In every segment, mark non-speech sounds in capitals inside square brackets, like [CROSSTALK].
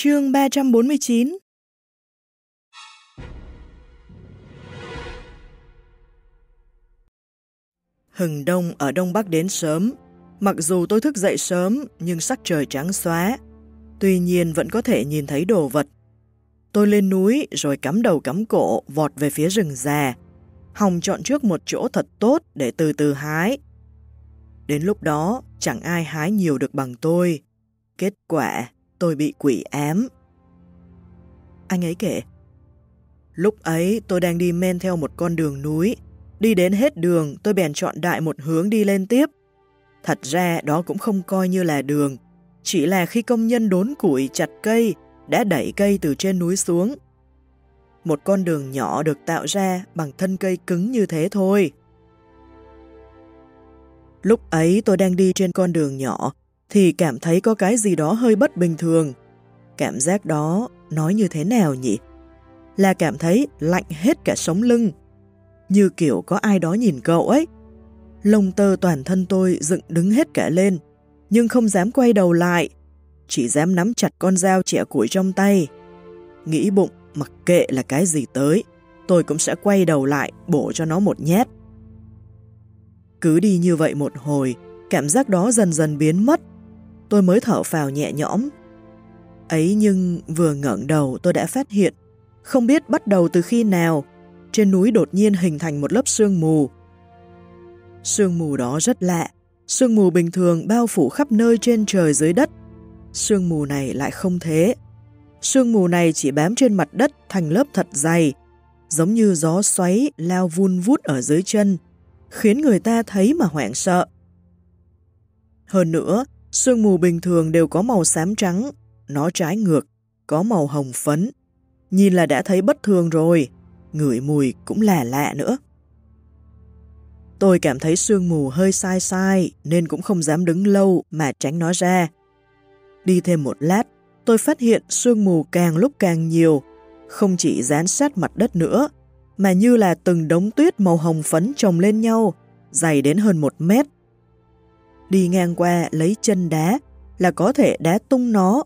Chương 349 Hừng đông ở Đông Bắc đến sớm. Mặc dù tôi thức dậy sớm, nhưng sắc trời trắng xóa. Tuy nhiên vẫn có thể nhìn thấy đồ vật. Tôi lên núi rồi cắm đầu cắm cổ vọt về phía rừng già. Hồng chọn trước một chỗ thật tốt để từ từ hái. Đến lúc đó, chẳng ai hái nhiều được bằng tôi. Kết quả, tôi bị quỷ ám. Anh ấy kể, lúc ấy tôi đang đi men theo một con đường núi. Đi đến hết đường, tôi bèn chọn đại một hướng đi lên tiếp. Thật ra đó cũng không coi như là đường, chỉ là khi công nhân đốn củi chặt cây, đã đẩy cây từ trên núi xuống. Một con đường nhỏ được tạo ra bằng thân cây cứng như thế thôi. Lúc ấy tôi đang đi trên con đường nhỏ, thì cảm thấy có cái gì đó hơi bất bình thường. Cảm giác đó nói như thế nào nhỉ? Là cảm thấy lạnh hết cả sống lưng. Như kiểu có ai đó nhìn cậu ấy. Lông tơ toàn thân tôi dựng đứng hết cả lên, nhưng không dám quay đầu lại. Chỉ dám nắm chặt con dao chẻ củi trong tay. Nghĩ bụng mặc kệ là cái gì tới, tôi cũng sẽ quay đầu lại bổ cho nó một nhát. Cứ đi như vậy một hồi, cảm giác đó dần dần biến mất. Tôi mới thở vào nhẹ nhõm. Ấy nhưng vừa ngẩng đầu tôi đã phát hiện, không biết bắt đầu từ khi nào, trên núi đột nhiên hình thành một lớp sương mù. Sương mù đó rất lạ, sương mù bình thường bao phủ khắp nơi trên trời dưới đất. Sương mù này lại không thế. Sương mù này chỉ bám trên mặt đất thành lớp thật dày, giống như gió xoáy lao vun vút ở dưới chân, khiến người ta thấy mà hoảng sợ. Hơn nữa, sương mù bình thường đều có màu xám trắng, nó trái ngược, có màu hồng phấn. Nhìn là đã thấy bất thường rồi, ngửi mùi cũng là lạ nữa. Tôi cảm thấy sương mù hơi sai sai nên cũng không dám đứng lâu mà tránh nó ra. Đi thêm một lát, tôi phát hiện sương mù càng lúc càng nhiều, không chỉ dán sát mặt đất nữa, mà như là từng đống tuyết màu hồng phấn chồng lên nhau, dày đến hơn một mét. Đi ngang qua lấy chân đá là có thể đá tung nó.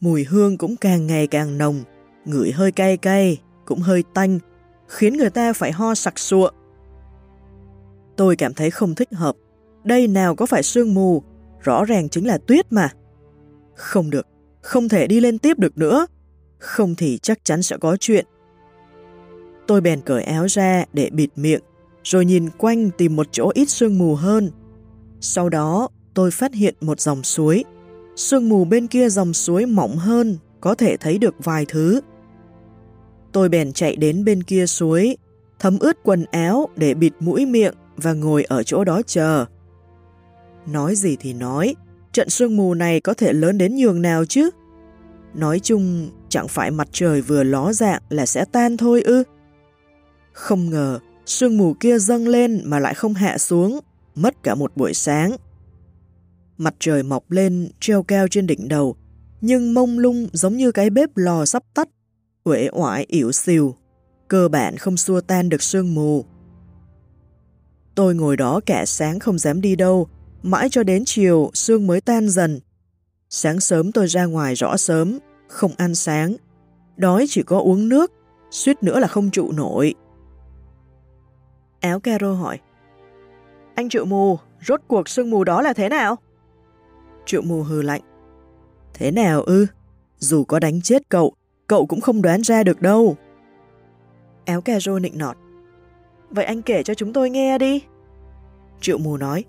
Mùi hương cũng càng ngày càng nồng, ngửi hơi cay cay, cũng hơi tanh, khiến người ta phải ho sặc sụa. Tôi cảm thấy không thích hợp. Đây nào có phải sương mù, rõ ràng chính là tuyết mà. Không được, không thể đi lên tiếp được nữa. Không thì chắc chắn sẽ có chuyện. Tôi bèn cởi áo ra để bịt miệng, rồi nhìn quanh tìm một chỗ ít sương mù hơn. Sau đó, tôi phát hiện một dòng suối. Sương mù bên kia dòng suối mỏng hơn, có thể thấy được vài thứ. Tôi bèn chạy đến bên kia suối, thấm ướt quần áo để bịt mũi miệng và ngồi ở chỗ đó chờ. Nói gì thì nói, trận sương mù này có thể lớn đến nhường nào chứ? Nói chung, chẳng phải mặt trời vừa ló dạng là sẽ tan thôi ư? Không ngờ, sương mù kia dâng lên mà lại không hạ xuống, mất cả một buổi sáng. Mặt trời mọc lên, treo cao trên đỉnh đầu, nhưng mông lung giống như cái bếp lò sắp tắt, uể oải ỉu xìu, cơ bản không xua tan được sương mù. Tôi ngồi đó cả sáng không dám đi đâu, mãi cho đến chiều sương mới tan dần. Sáng sớm tôi ra ngoài rõ sớm, không ăn sáng, đói chỉ có uống nước, suýt nữa là không trụ nổi. Áo caro hỏi. Anh triệu mù, rốt cuộc sương mù đó là thế nào? Triệu mù hừ lạnh. Thế nào ư? Dù có đánh chết cậu, cậu cũng không đoán ra được đâu. Áo caro nịnh nọt. Vậy anh kể cho chúng tôi nghe đi. Triệu mù nói.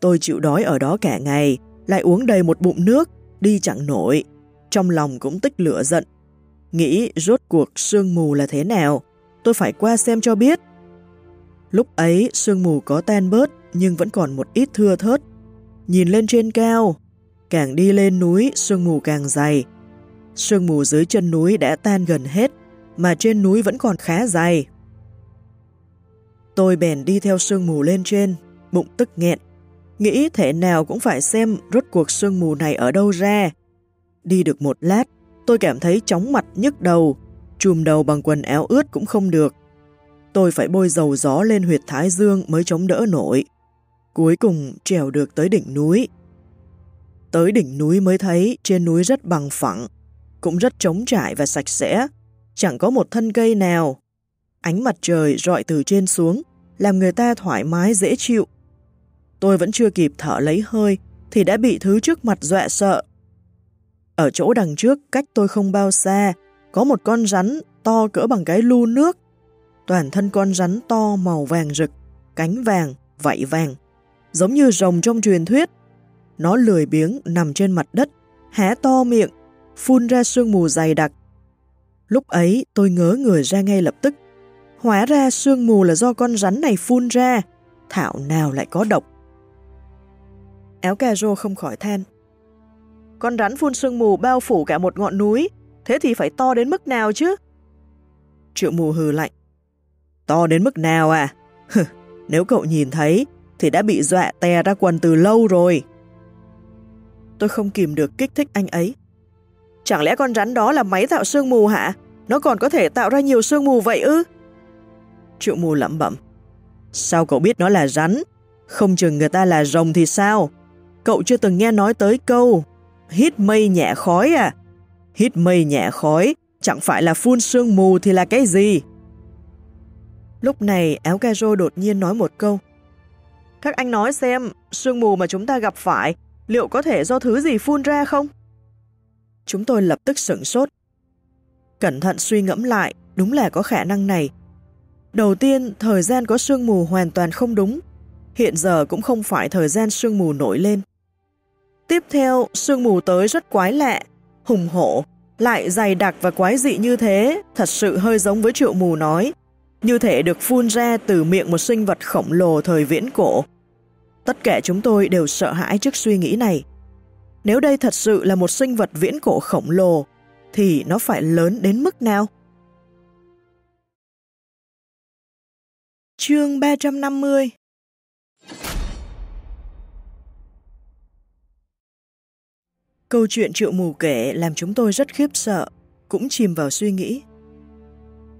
Tôi chịu đói ở đó cả ngày, lại uống đầy một bụng nước, đi chẳng nổi. Trong lòng cũng tích lửa giận. Nghĩ rốt cuộc sương mù là thế nào, tôi phải qua xem cho biết. Lúc ấy sương mù có tan bớt nhưng vẫn còn một ít thưa thớt. Nhìn lên trên cao, càng đi lên núi sương mù càng dày. Sương mù dưới chân núi đã tan gần hết, mà trên núi vẫn còn khá dày. Tôi bèn đi theo sương mù lên trên, bụng tức nghẹn. Nghĩ thể nào cũng phải xem rốt cuộc sương mù này ở đâu ra. Đi được một lát, tôi cảm thấy chóng mặt nhức đầu, chùm đầu bằng quần áo ướt cũng không được tôi phải bôi dầu gió lên huyệt thái dương mới chống đỡ nổi. Cuối cùng trèo được tới đỉnh núi. Tới đỉnh núi mới thấy trên núi rất bằng phẳng, cũng rất trống trải và sạch sẽ, chẳng có một thân cây nào. Ánh mặt trời rọi từ trên xuống, làm người ta thoải mái dễ chịu. Tôi vẫn chưa kịp thở lấy hơi, thì đã bị thứ trước mặt dọa sợ. Ở chỗ đằng trước, cách tôi không bao xa, có một con rắn to cỡ bằng cái lu nước. Toàn thân con rắn to màu vàng rực, cánh vàng, vảy vàng, giống như rồng trong truyền thuyết. Nó lười biếng nằm trên mặt đất, há to miệng, phun ra sương mù dày đặc. Lúc ấy tôi ngớ người ra ngay lập tức. Hóa ra sương mù là do con rắn này phun ra, thảo nào lại có độc. Áo cà rô không khỏi than. Con rắn phun sương mù bao phủ cả một ngọn núi, thế thì phải to đến mức nào chứ? Triệu mù hừ lạnh. To đến mức nào à? Nếu cậu nhìn thấy, thì đã bị dọa tè ra quần từ lâu rồi. Tôi không kìm được kích thích anh ấy. Chẳng lẽ con rắn đó là máy tạo sương mù hả? Nó còn có thể tạo ra nhiều sương mù vậy ư? Triệu mù lẩm bẩm. Sao cậu biết nó là rắn? Không chừng người ta là rồng thì sao? Cậu chưa từng nghe nói tới câu hít mây nhẹ khói à? Hít mây nhẹ khói, chẳng phải là phun sương mù thì là cái gì? Lúc này áo caro đột nhiên nói một câu. Các anh nói xem, sương mù mà chúng ta gặp phải, liệu có thể do thứ gì phun ra không? Chúng tôi lập tức sửng sốt. Cẩn thận suy ngẫm lại, đúng là có khả năng này. Đầu tiên, thời gian có sương mù hoàn toàn không đúng. Hiện giờ cũng không phải thời gian sương mù nổi lên. Tiếp theo, sương mù tới rất quái lạ, hùng hổ, lại dày đặc và quái dị như thế, thật sự hơi giống với triệu mù nói, như thể được phun ra từ miệng một sinh vật khổng lồ thời viễn cổ. Tất cả chúng tôi đều sợ hãi trước suy nghĩ này. Nếu đây thật sự là một sinh vật viễn cổ khổng lồ, thì nó phải lớn đến mức nào? Chương 350 Câu chuyện triệu mù kể làm chúng tôi rất khiếp sợ, cũng chìm vào suy nghĩ.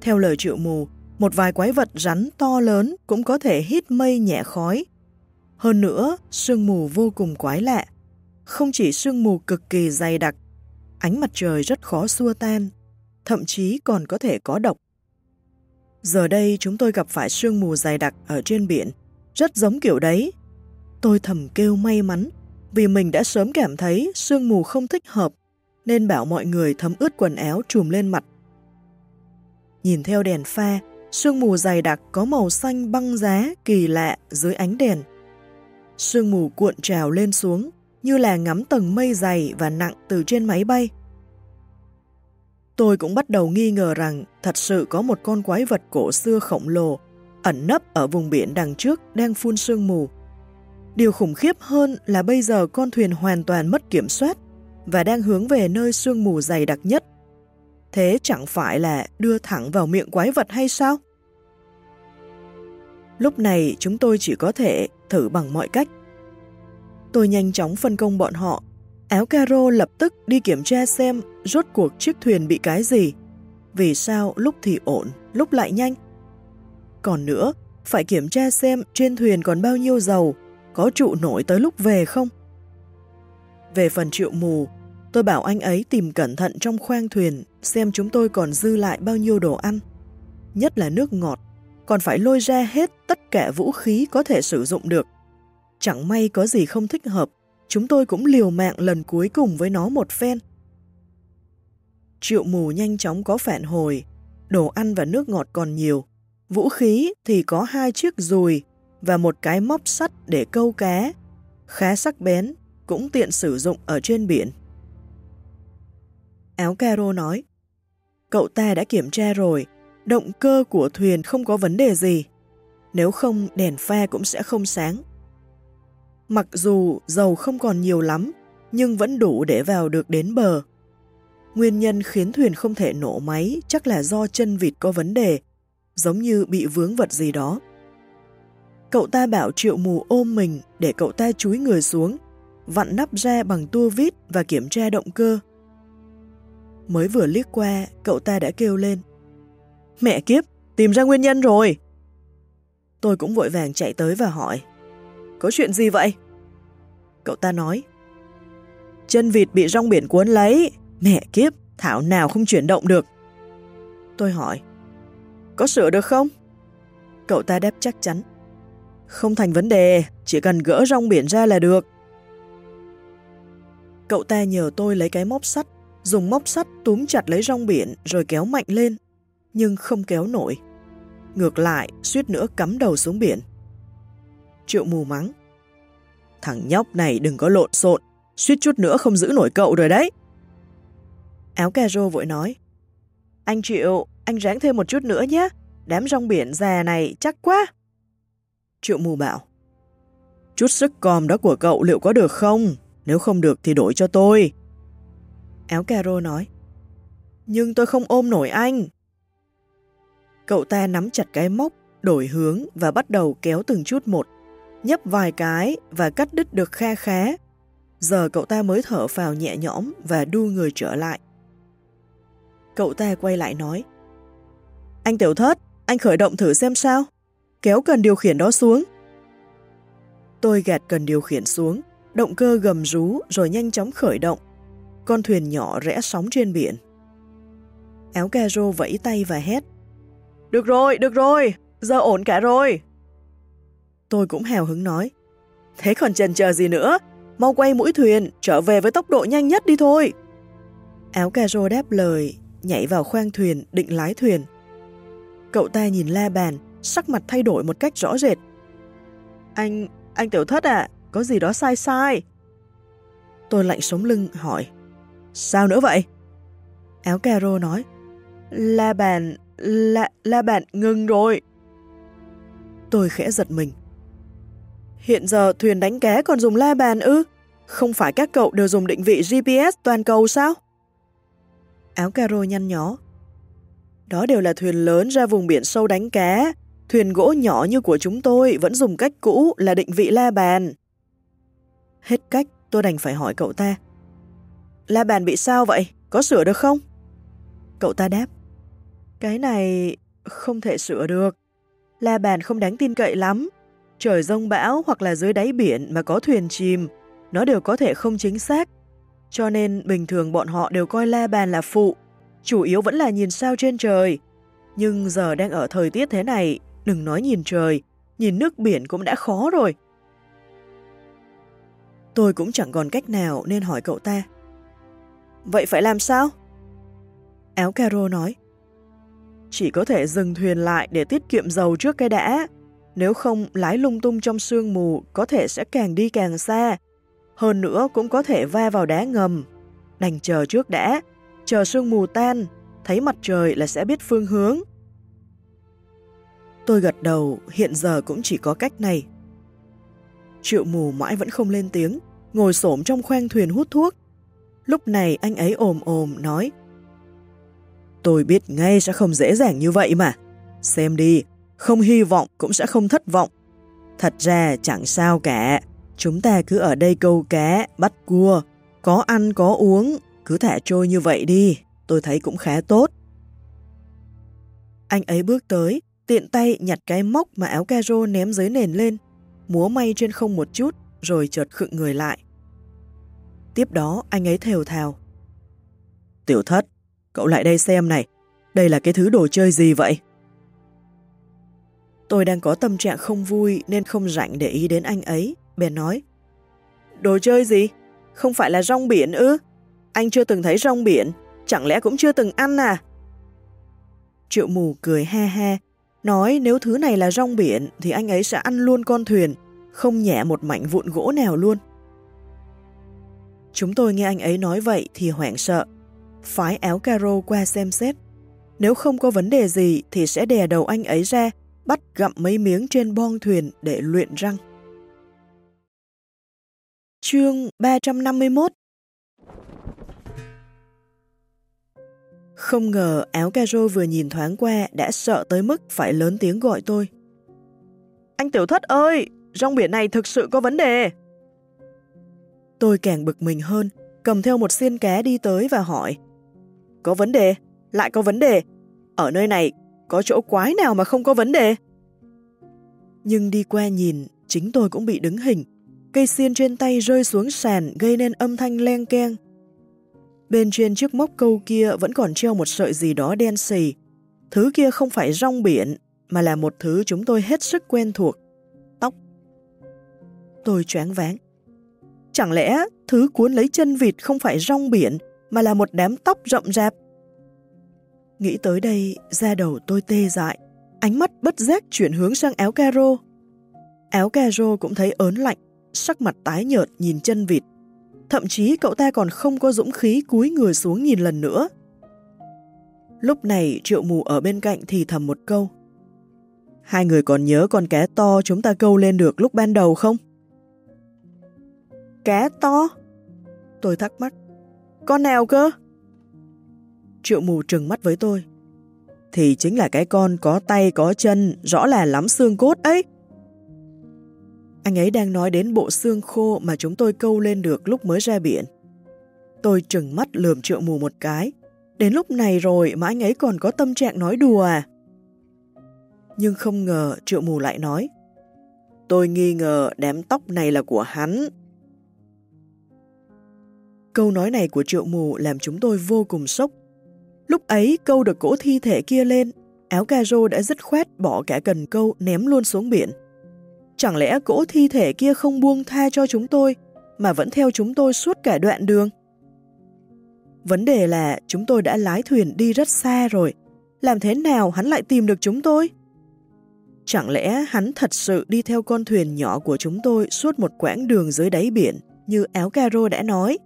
Theo lời triệu mù, một vài quái vật rắn to lớn cũng có thể hít mây nhẹ khói. Hơn nữa, sương mù vô cùng quái lạ. Không chỉ sương mù cực kỳ dày đặc, ánh mặt trời rất khó xua tan, thậm chí còn có thể có độc. Giờ đây chúng tôi gặp phải sương mù dày đặc ở trên biển, rất giống kiểu đấy. Tôi thầm kêu may mắn vì mình đã sớm cảm thấy sương mù không thích hợp, nên bảo mọi người thấm ướt quần áo trùm lên mặt. Nhìn theo đèn pha, sương mù dày đặc có màu xanh băng giá, kỳ lạ dưới ánh đèn. Sương mù cuộn trào lên xuống, như là ngắm tầng mây dày và nặng từ trên máy bay. Tôi cũng bắt đầu nghi ngờ rằng thật sự có một con quái vật cổ xưa khổng lồ, ẩn nấp ở vùng biển đằng trước đang phun sương mù. Điều khủng khiếp hơn là bây giờ con thuyền hoàn toàn mất kiểm soát và đang hướng về nơi sương mù dày đặc nhất. Thế chẳng phải là đưa thẳng vào miệng quái vật hay sao? Lúc này chúng tôi chỉ có thể thử bằng mọi cách. Tôi nhanh chóng phân công bọn họ. Áo caro lập tức đi kiểm tra xem rốt cuộc chiếc thuyền bị cái gì. Vì sao lúc thì ổn, lúc lại nhanh. Còn nữa, phải kiểm tra xem trên thuyền còn bao nhiêu dầu có trụ nổi tới lúc về không? Về phần triệu mù, tôi bảo anh ấy tìm cẩn thận trong khoang thuyền xem chúng tôi còn dư lại bao nhiêu đồ ăn. Nhất là nước ngọt, còn phải lôi ra hết tất cả vũ khí có thể sử dụng được. Chẳng may có gì không thích hợp, chúng tôi cũng liều mạng lần cuối cùng với nó một phen. Triệu mù nhanh chóng có phản hồi, đồ ăn và nước ngọt còn nhiều, vũ khí thì có hai chiếc dùi và một cái móc sắt để câu cá, khá sắc bén, cũng tiện sử dụng ở trên biển. Áo caro nói, cậu ta đã kiểm tra rồi, động cơ của thuyền không có vấn đề gì, nếu không đèn pha cũng sẽ không sáng. Mặc dù dầu không còn nhiều lắm, nhưng vẫn đủ để vào được đến bờ. Nguyên nhân khiến thuyền không thể nổ máy chắc là do chân vịt có vấn đề, giống như bị vướng vật gì đó. Cậu ta bảo triệu mù ôm mình để cậu ta chúi người xuống, vặn nắp ra bằng tua vít và kiểm tra động cơ. Mới vừa liếc qua, cậu ta đã kêu lên. Mẹ kiếp, tìm ra nguyên nhân rồi. Tôi cũng vội vàng chạy tới và hỏi. Có chuyện gì vậy? Cậu ta nói. Chân vịt bị rong biển cuốn lấy. Mẹ kiếp, thảo nào không chuyển động được. Tôi hỏi, có sửa được không? Cậu ta đáp chắc chắn. Không thành vấn đề, chỉ cần gỡ rong biển ra là được. Cậu ta nhờ tôi lấy cái móc sắt, dùng móc sắt túm chặt lấy rong biển rồi kéo mạnh lên, nhưng không kéo nổi. Ngược lại, suýt nữa cắm đầu xuống biển. Triệu mù mắng. Thằng nhóc này đừng có lộn xộn, suýt chút nữa không giữ nổi cậu rồi đấy. Áo cà rô vội nói. Anh Triệu, anh ráng thêm một chút nữa nhé, đám rong biển già này chắc quá. Triệu mù bảo. Chút sức còm đó của cậu liệu có được không? Nếu không được thì đổi cho tôi. Áo caro nói. Nhưng tôi không ôm nổi anh. Cậu ta nắm chặt cái móc, đổi hướng và bắt đầu kéo từng chút một, nhấp vài cái và cắt đứt được kha khá. Giờ cậu ta mới thở vào nhẹ nhõm và đu người trở lại. Cậu ta quay lại nói. Anh tiểu thất, anh khởi động thử xem sao. Kéo cần điều khiển đó xuống. Tôi gạt cần điều khiển xuống, động cơ gầm rú rồi nhanh chóng khởi động. Con thuyền nhỏ rẽ sóng trên biển. Áo caro vẫy tay và hét. Được rồi, được rồi, giờ ổn cả rồi. Tôi cũng hào hứng nói. Thế còn chần chờ gì nữa? Mau quay mũi thuyền, trở về với tốc độ nhanh nhất đi thôi. Áo caro đáp lời, nhảy vào khoang thuyền, định lái thuyền. Cậu ta nhìn la bàn, sắc mặt thay đổi một cách rõ rệt. Anh, anh tiểu thất à, có gì đó sai sai. Tôi lạnh sống lưng hỏi, sao nữa vậy? Áo caro nói, la bàn, la, la bàn ngừng rồi. Tôi khẽ giật mình. Hiện giờ thuyền đánh cá còn dùng la bàn ư? Không phải các cậu đều dùng định vị GPS toàn cầu sao? Áo caro nhăn nhó. Đó đều là thuyền lớn ra vùng biển sâu đánh cá. Thuyền gỗ nhỏ như của chúng tôi vẫn dùng cách cũ là định vị la bàn. Hết cách, tôi đành phải hỏi cậu ta. La bàn bị sao vậy? Có sửa được không? Cậu ta đáp. Cái này không thể sửa được. La bàn không đáng tin cậy lắm. Trời rông bão hoặc là dưới đáy biển mà có thuyền chìm, nó đều có thể không chính xác. Cho nên bình thường bọn họ đều coi la bàn là phụ, chủ yếu vẫn là nhìn sao trên trời. Nhưng giờ đang ở thời tiết thế này, đừng nói nhìn trời, nhìn nước biển cũng đã khó rồi. Tôi cũng chẳng còn cách nào nên hỏi cậu ta. Vậy phải làm sao? Áo caro nói. Chỉ có thể dừng thuyền lại để tiết kiệm dầu trước cái đã. Nếu không lái lung tung trong sương mù có thể sẽ càng đi càng xa. Hơn nữa cũng có thể va vào đá ngầm. Đành chờ trước đã, chờ sương mù tan, thấy mặt trời là sẽ biết phương hướng. Tôi gật đầu, hiện giờ cũng chỉ có cách này. Triệu mù mãi vẫn không lên tiếng, ngồi xổm trong khoang thuyền hút thuốc. Lúc này anh ấy ồm ồm nói Tôi biết ngay sẽ không dễ dàng như vậy mà. Xem đi, không hy vọng cũng sẽ không thất vọng. Thật ra chẳng sao cả, chúng ta cứ ở đây câu cá, bắt cua, có ăn có uống, cứ thả trôi như vậy đi, tôi thấy cũng khá tốt. Anh ấy bước tới, tiện tay nhặt cái móc mà áo caro ném dưới nền lên, múa may trên không một chút, rồi chợt khựng người lại. Tiếp đó anh ấy thều thào. Tiểu thất, cậu lại đây xem này, đây là cái thứ đồ chơi gì vậy? Tôi đang có tâm trạng không vui nên không rảnh để ý đến anh ấy, bèn nói. Đồ chơi gì? Không phải là rong biển ư? Anh chưa từng thấy rong biển, chẳng lẽ cũng chưa từng ăn à? Triệu mù cười ha ha, nói nếu thứ này là rong biển thì anh ấy sẽ ăn luôn con thuyền, không nhẹ một mảnh vụn gỗ nào luôn. Chúng tôi nghe anh ấy nói vậy thì hoảng sợ, phái áo caro qua xem xét. Nếu không có vấn đề gì thì sẽ đè đầu anh ấy ra, bắt gặm mấy miếng trên bong thuyền để luyện răng. Chương 351 Không ngờ áo caro vừa nhìn thoáng qua đã sợ tới mức phải lớn tiếng gọi tôi. Anh Tiểu Thất ơi, rong biển này thực sự có vấn đề. Tôi càng bực mình hơn, cầm theo một xiên cá đi tới và hỏi. Có vấn đề? Lại có vấn đề? Ở nơi này có chỗ quái nào mà không có vấn đề? Nhưng đi qua nhìn, chính tôi cũng bị đứng hình. Cây xiên trên tay rơi xuống sàn gây nên âm thanh len keng. Bên trên chiếc móc câu kia vẫn còn treo một sợi gì đó đen xì. Thứ kia không phải rong biển, mà là một thứ chúng tôi hết sức quen thuộc. Tóc. Tôi choáng váng. Chẳng lẽ thứ cuốn lấy chân vịt không phải rong biển, mà là một đám tóc rậm rạp? Nghĩ tới đây, da đầu tôi tê dại, ánh mắt bất giác chuyển hướng sang áo caro. Áo caro cũng thấy ớn lạnh, sắc mặt tái nhợt nhìn chân vịt. Thậm chí cậu ta còn không có dũng khí cúi người xuống nhìn lần nữa. Lúc này triệu mù ở bên cạnh thì thầm một câu. Hai người còn nhớ con cá to chúng ta câu lên được lúc ban đầu không? Cá to? Tôi thắc mắc. Con nào cơ? Triệu mù trừng mắt với tôi. Thì chính là cái con có tay có chân, rõ là lắm xương cốt ấy. Anh ấy đang nói đến bộ xương khô mà chúng tôi câu lên được lúc mới ra biển. Tôi trừng mắt lườm triệu mù một cái. Đến lúc này rồi mà anh ấy còn có tâm trạng nói đùa à? Nhưng không ngờ triệu mù lại nói. Tôi nghi ngờ đám tóc này là của hắn. Câu nói này của triệu mù làm chúng tôi vô cùng sốc. Lúc ấy câu được cỗ thi thể kia lên, áo caro đã dứt khoát bỏ cả cần câu ném luôn xuống biển. Chẳng lẽ cỗ thi thể kia không buông tha cho chúng tôi, mà vẫn theo chúng tôi suốt cả đoạn đường? Vấn đề là chúng tôi đã lái thuyền đi rất xa rồi, làm thế nào hắn lại tìm được chúng tôi? Chẳng lẽ hắn thật sự đi theo con thuyền nhỏ của chúng tôi suốt một quãng đường dưới đáy biển như áo caro đã nói?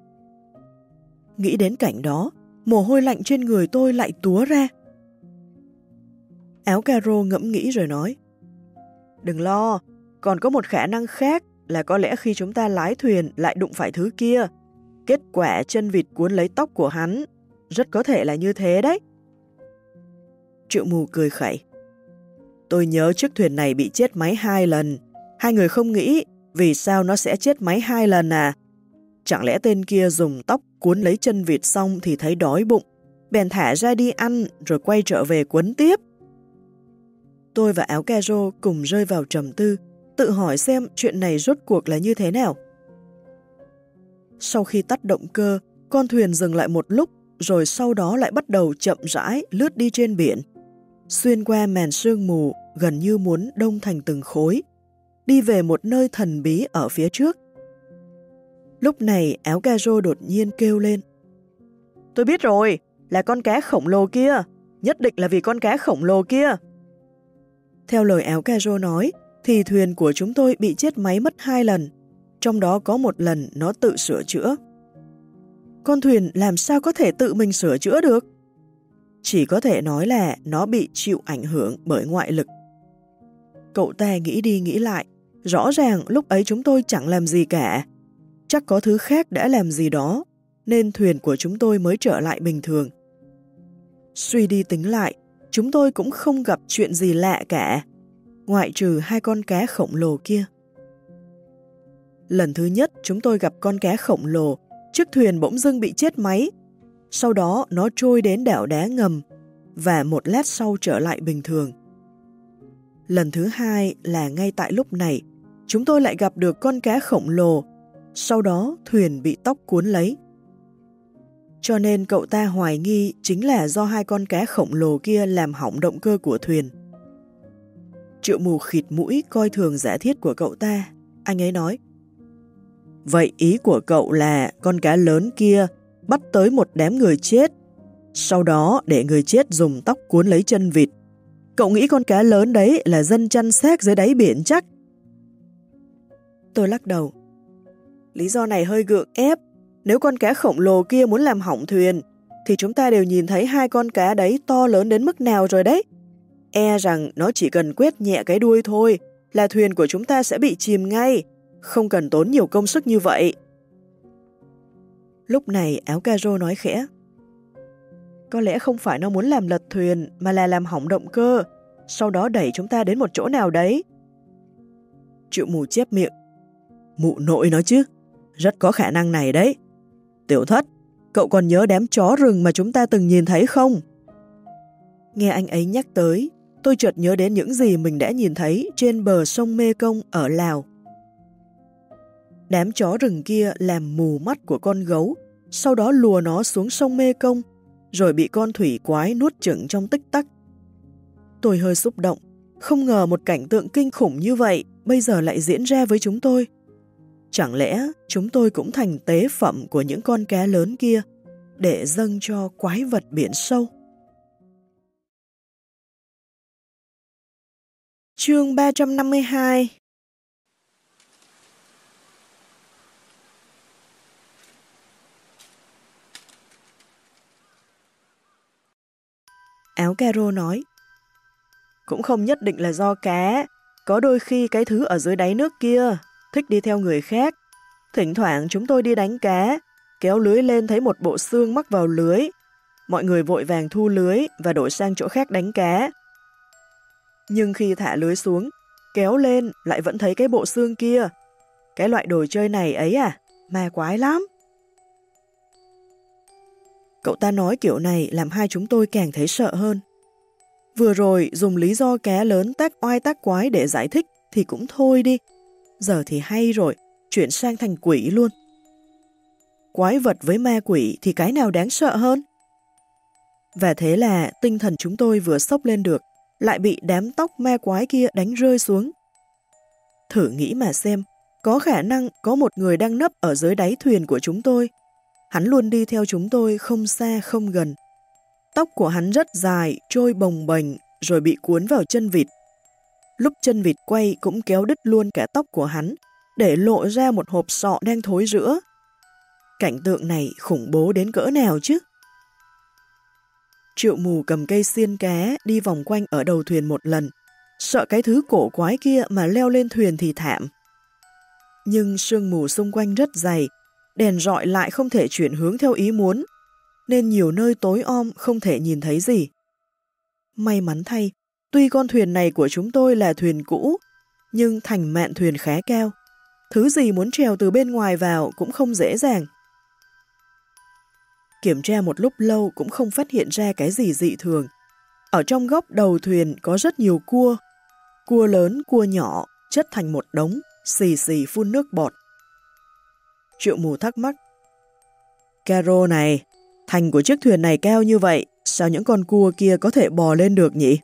Nghĩ đến cảnh đó, mồ hôi lạnh trên người tôi lại túa ra. Áo caro ngẫm nghĩ rồi nói, Đừng lo, còn có một khả năng khác là có lẽ khi chúng ta lái thuyền lại đụng phải thứ kia. Kết quả chân vịt cuốn lấy tóc của hắn, rất có thể là như thế đấy. Triệu mù cười khẩy. Tôi nhớ chiếc thuyền này bị chết máy hai lần. Hai người không nghĩ vì sao nó sẽ chết máy hai lần à? Chẳng lẽ tên kia dùng tóc cuốn lấy chân vịt xong thì thấy đói bụng, bèn thả ra đi ăn rồi quay trở về cuốn tiếp. Tôi và áo caro cùng rơi vào trầm tư, tự hỏi xem chuyện này rốt cuộc là như thế nào. Sau khi tắt động cơ, con thuyền dừng lại một lúc, rồi sau đó lại bắt đầu chậm rãi lướt đi trên biển. Xuyên qua màn sương mù, gần như muốn đông thành từng khối, đi về một nơi thần bí ở phía trước. Lúc này áo caro đột nhiên kêu lên. Tôi biết rồi, là con cá khổng lồ kia, nhất định là vì con cá khổng lồ kia. Theo lời áo caro nói, thì thuyền của chúng tôi bị chết máy mất hai lần, trong đó có một lần nó tự sửa chữa. Con thuyền làm sao có thể tự mình sửa chữa được? Chỉ có thể nói là nó bị chịu ảnh hưởng bởi ngoại lực. Cậu ta nghĩ đi nghĩ lại, rõ ràng lúc ấy chúng tôi chẳng làm gì cả. Chắc có thứ khác đã làm gì đó, nên thuyền của chúng tôi mới trở lại bình thường. Suy đi tính lại, chúng tôi cũng không gặp chuyện gì lạ cả ngoại trừ hai con cá khổng lồ kia. Lần thứ nhất chúng tôi gặp con cá khổng lồ, chiếc thuyền bỗng dưng bị chết máy. Sau đó nó trôi đến đảo đá ngầm và một lát sau trở lại bình thường. Lần thứ hai là ngay tại lúc này, chúng tôi lại gặp được con cá khổng lồ, sau đó thuyền bị tóc cuốn lấy. Cho nên cậu ta hoài nghi chính là do hai con cá khổng lồ kia làm hỏng động cơ của thuyền. Triệu mù khịt mũi coi thường giả thiết của cậu ta. Anh ấy nói, Vậy ý của cậu là con cá lớn kia bắt tới một đám người chết, sau đó để người chết dùng tóc cuốn lấy chân vịt. Cậu nghĩ con cá lớn đấy là dân chăn xác dưới đáy biển chắc? Tôi lắc đầu. Lý do này hơi gượng ép. Nếu con cá khổng lồ kia muốn làm hỏng thuyền, thì chúng ta đều nhìn thấy hai con cá đấy to lớn đến mức nào rồi đấy. E rằng nó chỉ cần quét nhẹ cái đuôi thôi là thuyền của chúng ta sẽ bị chìm ngay, không cần tốn nhiều công sức như vậy. Lúc này áo caro nói khẽ. Có lẽ không phải nó muốn làm lật thuyền mà là làm hỏng động cơ, sau đó đẩy chúng ta đến một chỗ nào đấy. Triệu mù chép miệng. Mụ nội nói chứ, rất có khả năng này đấy. Tiểu thất, cậu còn nhớ đám chó rừng mà chúng ta từng nhìn thấy không? Nghe anh ấy nhắc tới, tôi chợt nhớ đến những gì mình đã nhìn thấy trên bờ sông Mê Công ở Lào. Đám chó rừng kia làm mù mắt của con gấu, sau đó lùa nó xuống sông Mê Công, rồi bị con thủy quái nuốt chửng trong tích tắc. Tôi hơi xúc động, không ngờ một cảnh tượng kinh khủng như vậy bây giờ lại diễn ra với chúng tôi. Chẳng lẽ chúng tôi cũng thành tế phẩm của những con cá lớn kia để dâng cho quái vật biển sâu? Chương 352 Áo caro nói Cũng không nhất định là do cá, có đôi khi cái thứ ở dưới đáy nước kia thích đi theo người khác. Thỉnh thoảng chúng tôi đi đánh cá, kéo lưới lên thấy một bộ xương mắc vào lưới. Mọi người vội vàng thu lưới và đổi sang chỗ khác đánh cá. Nhưng khi thả lưới xuống, kéo lên lại vẫn thấy cái bộ xương kia. Cái loại đồ chơi này ấy à, ma quái lắm. Cậu ta nói kiểu này làm hai chúng tôi càng thấy sợ hơn. Vừa rồi dùng lý do cá lớn tác oai tác quái để giải thích thì cũng thôi đi. Giờ thì hay rồi, chuyển sang thành quỷ luôn. Quái vật với ma quỷ thì cái nào đáng sợ hơn? Và thế là tinh thần chúng tôi vừa sốc lên được, lại bị đám tóc ma quái kia đánh rơi xuống. Thử nghĩ mà xem, có khả năng có một người đang nấp ở dưới đáy thuyền của chúng tôi. Hắn luôn đi theo chúng tôi không xa không gần. Tóc của hắn rất dài, trôi bồng bềnh rồi bị cuốn vào chân vịt. Lúc chân vịt quay cũng kéo đứt luôn cả tóc của hắn, để lộ ra một hộp sọ đang thối rữa. Cảnh tượng này khủng bố đến cỡ nào chứ? Triệu mù cầm cây xiên cá đi vòng quanh ở đầu thuyền một lần, sợ cái thứ cổ quái kia mà leo lên thuyền thì thảm. Nhưng sương mù xung quanh rất dày, đèn rọi lại không thể chuyển hướng theo ý muốn, nên nhiều nơi tối om không thể nhìn thấy gì. May mắn thay, tuy con thuyền này của chúng tôi là thuyền cũ, nhưng thành mạn thuyền khá cao. Thứ gì muốn trèo từ bên ngoài vào cũng không dễ dàng. Kiểm tra một lúc lâu cũng không phát hiện ra cái gì dị thường. Ở trong góc đầu thuyền có rất nhiều cua. Cua lớn, cua nhỏ, chất thành một đống, xì xì phun nước bọt. Triệu mù thắc mắc. Caro này, thành của chiếc thuyền này cao như vậy, sao những con cua kia có thể bò lên được nhỉ?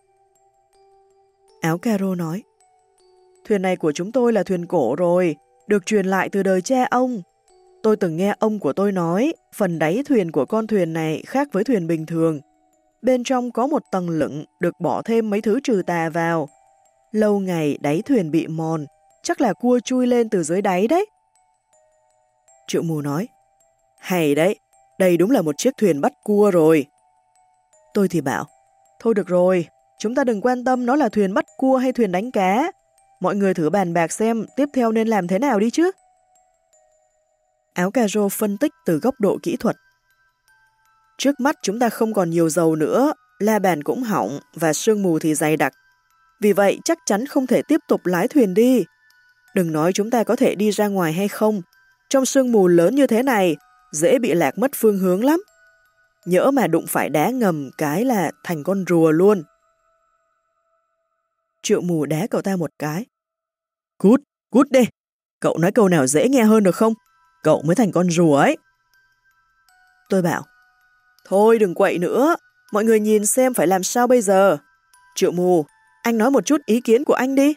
Áo caro nói. Thuyền này của chúng tôi là thuyền cổ rồi, được truyền lại từ đời cha ông. Tôi từng nghe ông của tôi nói, phần đáy thuyền của con thuyền này khác với thuyền bình thường. Bên trong có một tầng lựng được bỏ thêm mấy thứ trừ tà vào. Lâu ngày đáy thuyền bị mòn, chắc là cua chui lên từ dưới đáy đấy. Triệu mù nói, hay đấy, đây đúng là một chiếc thuyền bắt cua rồi. Tôi thì bảo, thôi được rồi, chúng ta đừng quan tâm nó là thuyền bắt cua hay thuyền đánh cá. Mọi người thử bàn bạc xem tiếp theo nên làm thế nào đi chứ. Áo cà rô phân tích từ góc độ kỹ thuật. Trước mắt chúng ta không còn nhiều dầu nữa, la bàn cũng hỏng và sương mù thì dày đặc. Vì vậy chắc chắn không thể tiếp tục lái thuyền đi. Đừng nói chúng ta có thể đi ra ngoài hay không. Trong sương mù lớn như thế này, dễ bị lạc mất phương hướng lắm. Nhỡ mà đụng phải đá ngầm cái là thành con rùa luôn. Triệu mù đá cậu ta một cái. Cút, cút đi. Cậu nói câu nào dễ nghe hơn được không? Cậu mới thành con rùa ấy. Tôi bảo, thôi đừng quậy nữa, mọi người nhìn xem phải làm sao bây giờ. Triệu mù, anh nói một chút ý kiến của anh đi.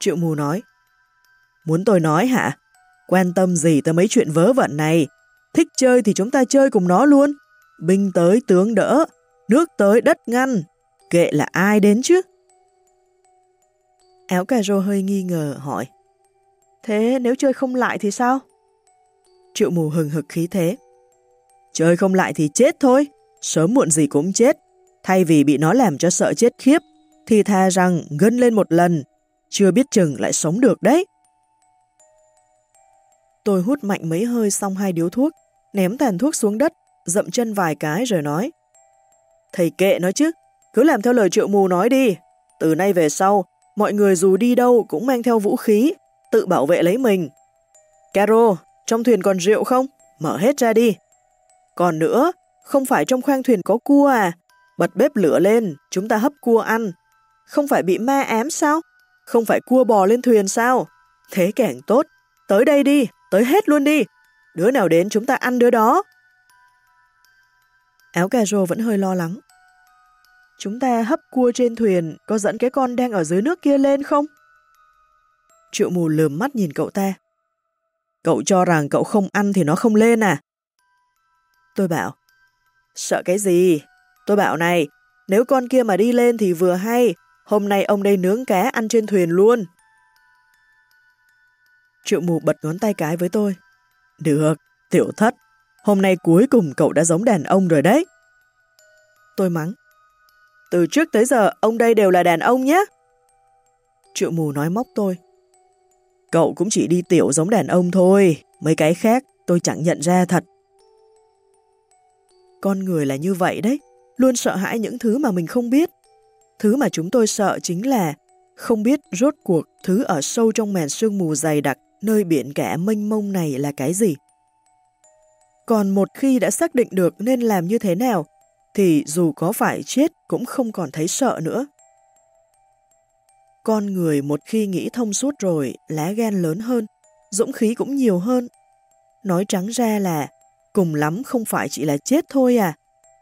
Triệu mù nói, muốn tôi nói hả? Quan tâm gì tới mấy chuyện vớ vẩn này? Thích chơi thì chúng ta chơi cùng nó luôn. Binh tới tướng đỡ, nước tới đất ngăn. Kệ là ai đến chứ? Áo cà rô hơi nghi ngờ hỏi. Thế nếu chơi không lại thì sao? Triệu mù hừng hực khí thế. Chơi không lại thì chết thôi, sớm muộn gì cũng chết. Thay vì bị nó làm cho sợ chết khiếp, thì tha rằng gân lên một lần, chưa biết chừng lại sống được đấy. Tôi hút mạnh mấy hơi xong hai điếu thuốc, ném tàn thuốc xuống đất, dậm chân vài cái rồi nói. Thầy kệ nói chứ, cứ làm theo lời triệu mù nói đi. Từ nay về sau, mọi người dù đi đâu cũng mang theo vũ khí, tự bảo vệ lấy mình. Caro, trong thuyền còn rượu không? Mở hết ra đi. Còn nữa, không phải trong khoang thuyền có cua à? Bật bếp lửa lên, chúng ta hấp cua ăn. Không phải bị ma ám sao? Không phải cua bò lên thuyền sao? Thế càng tốt. Tới đây đi, tới hết luôn đi. đứa nào đến chúng ta ăn đứa đó. Áo cà rô vẫn hơi lo lắng. Chúng ta hấp cua trên thuyền có dẫn cái con đang ở dưới nước kia lên không? Triệu mù lườm mắt nhìn cậu ta. Cậu cho rằng cậu không ăn thì nó không lên à? Tôi bảo, sợ cái gì? Tôi bảo này, nếu con kia mà đi lên thì vừa hay, hôm nay ông đây nướng cá ăn trên thuyền luôn. Triệu mù bật ngón tay cái với tôi. Được, tiểu thất, hôm nay cuối cùng cậu đã giống đàn ông rồi đấy. Tôi mắng. Từ trước tới giờ ông đây đều là đàn ông nhé. Triệu mù nói móc tôi. Cậu cũng chỉ đi tiểu giống đàn ông thôi, mấy cái khác tôi chẳng nhận ra thật. Con người là như vậy đấy, luôn sợ hãi những thứ mà mình không biết. Thứ mà chúng tôi sợ chính là không biết rốt cuộc thứ ở sâu trong màn sương mù dày đặc nơi biển cả mênh mông này là cái gì. Còn một khi đã xác định được nên làm như thế nào, thì dù có phải chết cũng không còn thấy sợ nữa. Con người một khi nghĩ thông suốt rồi, lá gan lớn hơn, dũng khí cũng nhiều hơn. Nói trắng ra là, cùng lắm không phải chỉ là chết thôi à,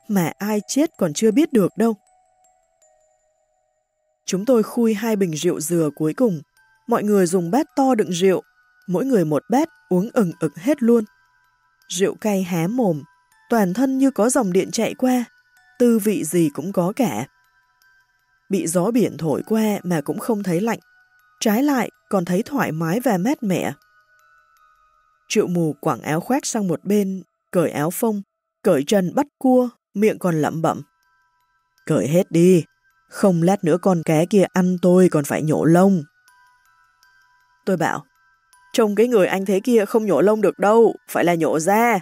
mà ai chết còn chưa biết được đâu. Chúng tôi khui hai bình rượu dừa cuối cùng. Mọi người dùng bát to đựng rượu, mỗi người một bát uống ừng ực hết luôn. Rượu cay há mồm, toàn thân như có dòng điện chạy qua, tư vị gì cũng có cả. Bị gió biển thổi qua mà cũng không thấy lạnh, trái lại còn thấy thoải mái và mát mẻ. Triệu mù quảng áo khoác sang một bên, cởi áo phông, cởi trần bắt cua, miệng còn lẩm bẩm. Cởi hết đi, không lát nữa con cá kia ăn tôi còn phải nhổ lông. Tôi bảo, trông cái người anh thế kia không nhổ lông được đâu, phải là nhổ ra.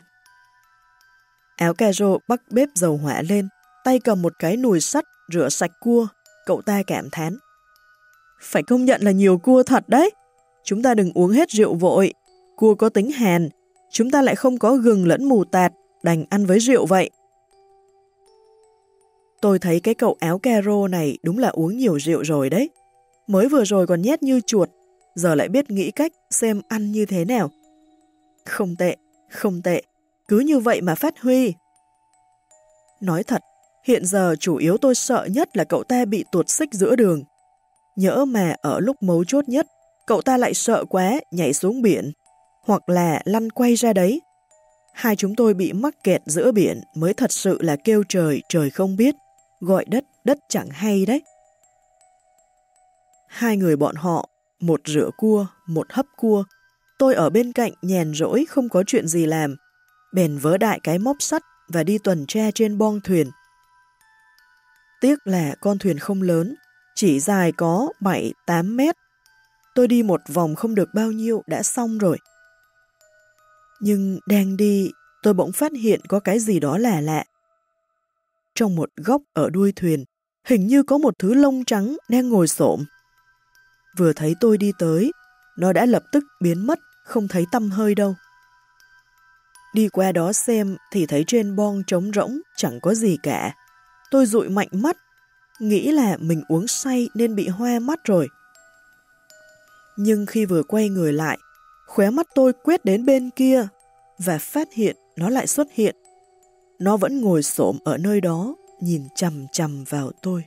Áo cà rô bắt bếp dầu hỏa lên, tay cầm một cái nồi sắt rửa sạch cua, cậu ta cảm thán. Phải công nhận là nhiều cua thật đấy. Chúng ta đừng uống hết rượu vội. Cua có tính hàn, chúng ta lại không có gừng lẫn mù tạt, đành ăn với rượu vậy. Tôi thấy cái cậu áo caro này đúng là uống nhiều rượu rồi đấy. Mới vừa rồi còn nhét như chuột, giờ lại biết nghĩ cách xem ăn như thế nào. Không tệ, không tệ, cứ như vậy mà phát huy. Nói thật, hiện giờ chủ yếu tôi sợ nhất là cậu ta bị tuột xích giữa đường. Nhỡ mà ở lúc mấu chốt nhất, cậu ta lại sợ quá nhảy xuống biển, hoặc là lăn quay ra đấy. Hai chúng tôi bị mắc kẹt giữa biển mới thật sự là kêu trời, trời không biết gọi đất, đất chẳng hay đấy. Hai người bọn họ, một rửa cua, một hấp cua, tôi ở bên cạnh nhàn rỗi không có chuyện gì làm, bèn vớ đại cái móc sắt và đi tuần tra trên bong thuyền. Tiếc là con thuyền không lớn, chỉ dài có 7-8 mét. Tôi đi một vòng không được bao nhiêu đã xong rồi. Nhưng đang đi, tôi bỗng phát hiện có cái gì đó lạ lạ. Trong một góc ở đuôi thuyền, hình như có một thứ lông trắng đang ngồi xổm. Vừa thấy tôi đi tới, nó đã lập tức biến mất, không thấy tâm hơi đâu. Đi qua đó xem thì thấy trên bon trống rỗng, chẳng có gì cả. Tôi dụi mạnh mắt, nghĩ là mình uống say nên bị hoa mắt rồi. Nhưng khi vừa quay người lại, khóe mắt tôi quét đến bên kia và phát hiện nó lại xuất hiện nó vẫn ngồi xổm ở nơi đó, nhìn chầm chầm vào tôi.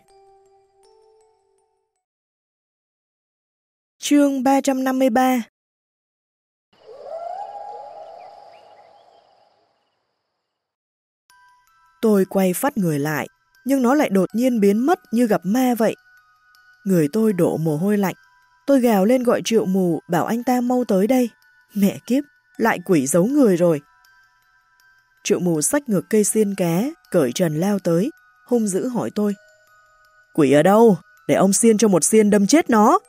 Chương 353 Tôi quay phát người lại, nhưng nó lại đột nhiên biến mất như gặp ma vậy. Người tôi đổ mồ hôi lạnh, tôi gào lên gọi triệu mù bảo anh ta mau tới đây. Mẹ kiếp, lại quỷ giấu người rồi. Triệu mù sách ngược cây xiên cá, cởi trần lao tới, hung dữ hỏi tôi. Quỷ ở đâu? Để ông xiên cho một xiên đâm chết nó.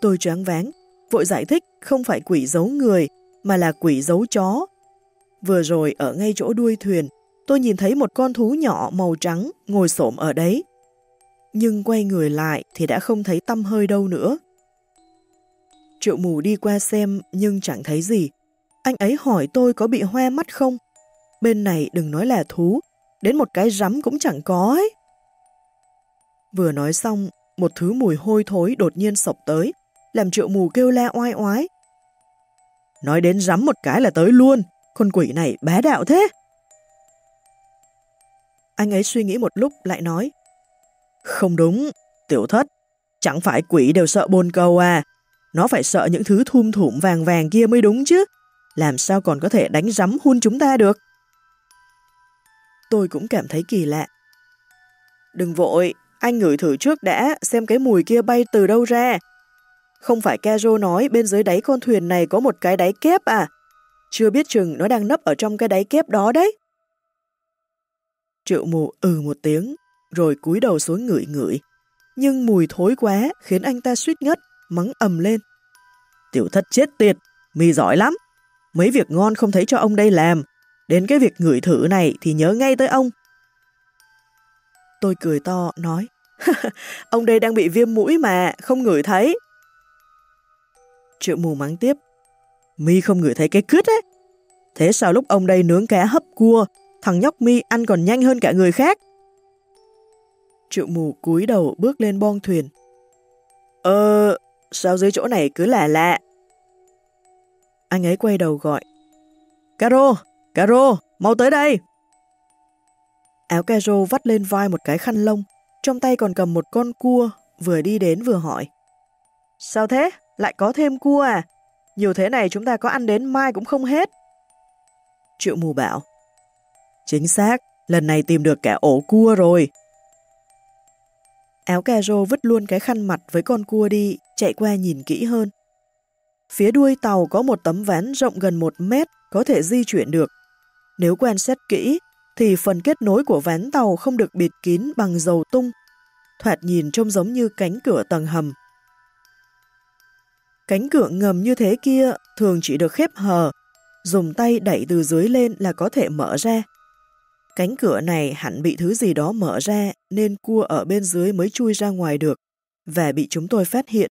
Tôi choáng váng, vội giải thích không phải quỷ giấu người, mà là quỷ giấu chó. Vừa rồi ở ngay chỗ đuôi thuyền, tôi nhìn thấy một con thú nhỏ màu trắng ngồi xổm ở đấy. Nhưng quay người lại thì đã không thấy tâm hơi đâu nữa. Triệu mù đi qua xem nhưng chẳng thấy gì, anh ấy hỏi tôi có bị hoa mắt không? Bên này đừng nói là thú, đến một cái rắm cũng chẳng có ấy. Vừa nói xong, một thứ mùi hôi thối đột nhiên sộc tới, làm triệu mù kêu la oai oái. nói đến rắm một cái là tới luôn, con quỷ này bá đạo thế. Anh ấy suy nghĩ một lúc lại nói, không đúng, tiểu thất, chẳng phải quỷ đều sợ bồn cầu à, nó phải sợ những thứ thum thủm vàng vàng kia mới đúng chứ, làm sao còn có thể đánh rắm hun chúng ta được. Tôi cũng cảm thấy kỳ lạ. Đừng vội, anh ngửi thử trước đã, xem cái mùi kia bay từ đâu ra. Không phải Caro nói bên dưới đáy con thuyền này có một cái đáy kép à? Chưa biết chừng nó đang nấp ở trong cái đáy kép đó đấy. Triệu mù ừ một tiếng, rồi cúi đầu xuống ngửi ngửi. Nhưng mùi thối quá khiến anh ta suýt ngất, mắng ầm lên. Tiểu thất chết tiệt, mì giỏi lắm. Mấy việc ngon không thấy cho ông đây làm. Đến cái việc ngửi thử này thì nhớ ngay tới ông. Tôi cười to, nói. [LAUGHS] ông đây đang bị viêm mũi mà, không ngửi thấy. Triệu mù mắng tiếp. Mi không ngửi thấy cái cứt ấy. Thế sao lúc ông đây nướng cá hấp cua, thằng nhóc Mi ăn còn nhanh hơn cả người khác? Triệu mù cúi đầu bước lên bong thuyền. Ờ, sao dưới chỗ này cứ lạ lạ? Anh ấy quay đầu gọi. Caro, Caro, mau tới đây! Áo caro vắt lên vai một cái khăn lông, trong tay còn cầm một con cua, vừa đi đến vừa hỏi. Sao thế? Lại có thêm cua à? Nhiều thế này chúng ta có ăn đến mai cũng không hết. Triệu mù bảo. Chính xác, lần này tìm được cả ổ cua rồi. Áo cà rô vứt luôn cái khăn mặt với con cua đi, chạy qua nhìn kỹ hơn. Phía đuôi tàu có một tấm ván rộng gần một mét, có thể di chuyển được. Nếu quan sát kỹ, thì phần kết nối của ván tàu không được bịt kín bằng dầu tung. Thoạt nhìn trông giống như cánh cửa tầng hầm. Cánh cửa ngầm như thế kia thường chỉ được khép hờ, dùng tay đẩy từ dưới lên là có thể mở ra. Cánh cửa này hẳn bị thứ gì đó mở ra nên cua ở bên dưới mới chui ra ngoài được và bị chúng tôi phát hiện.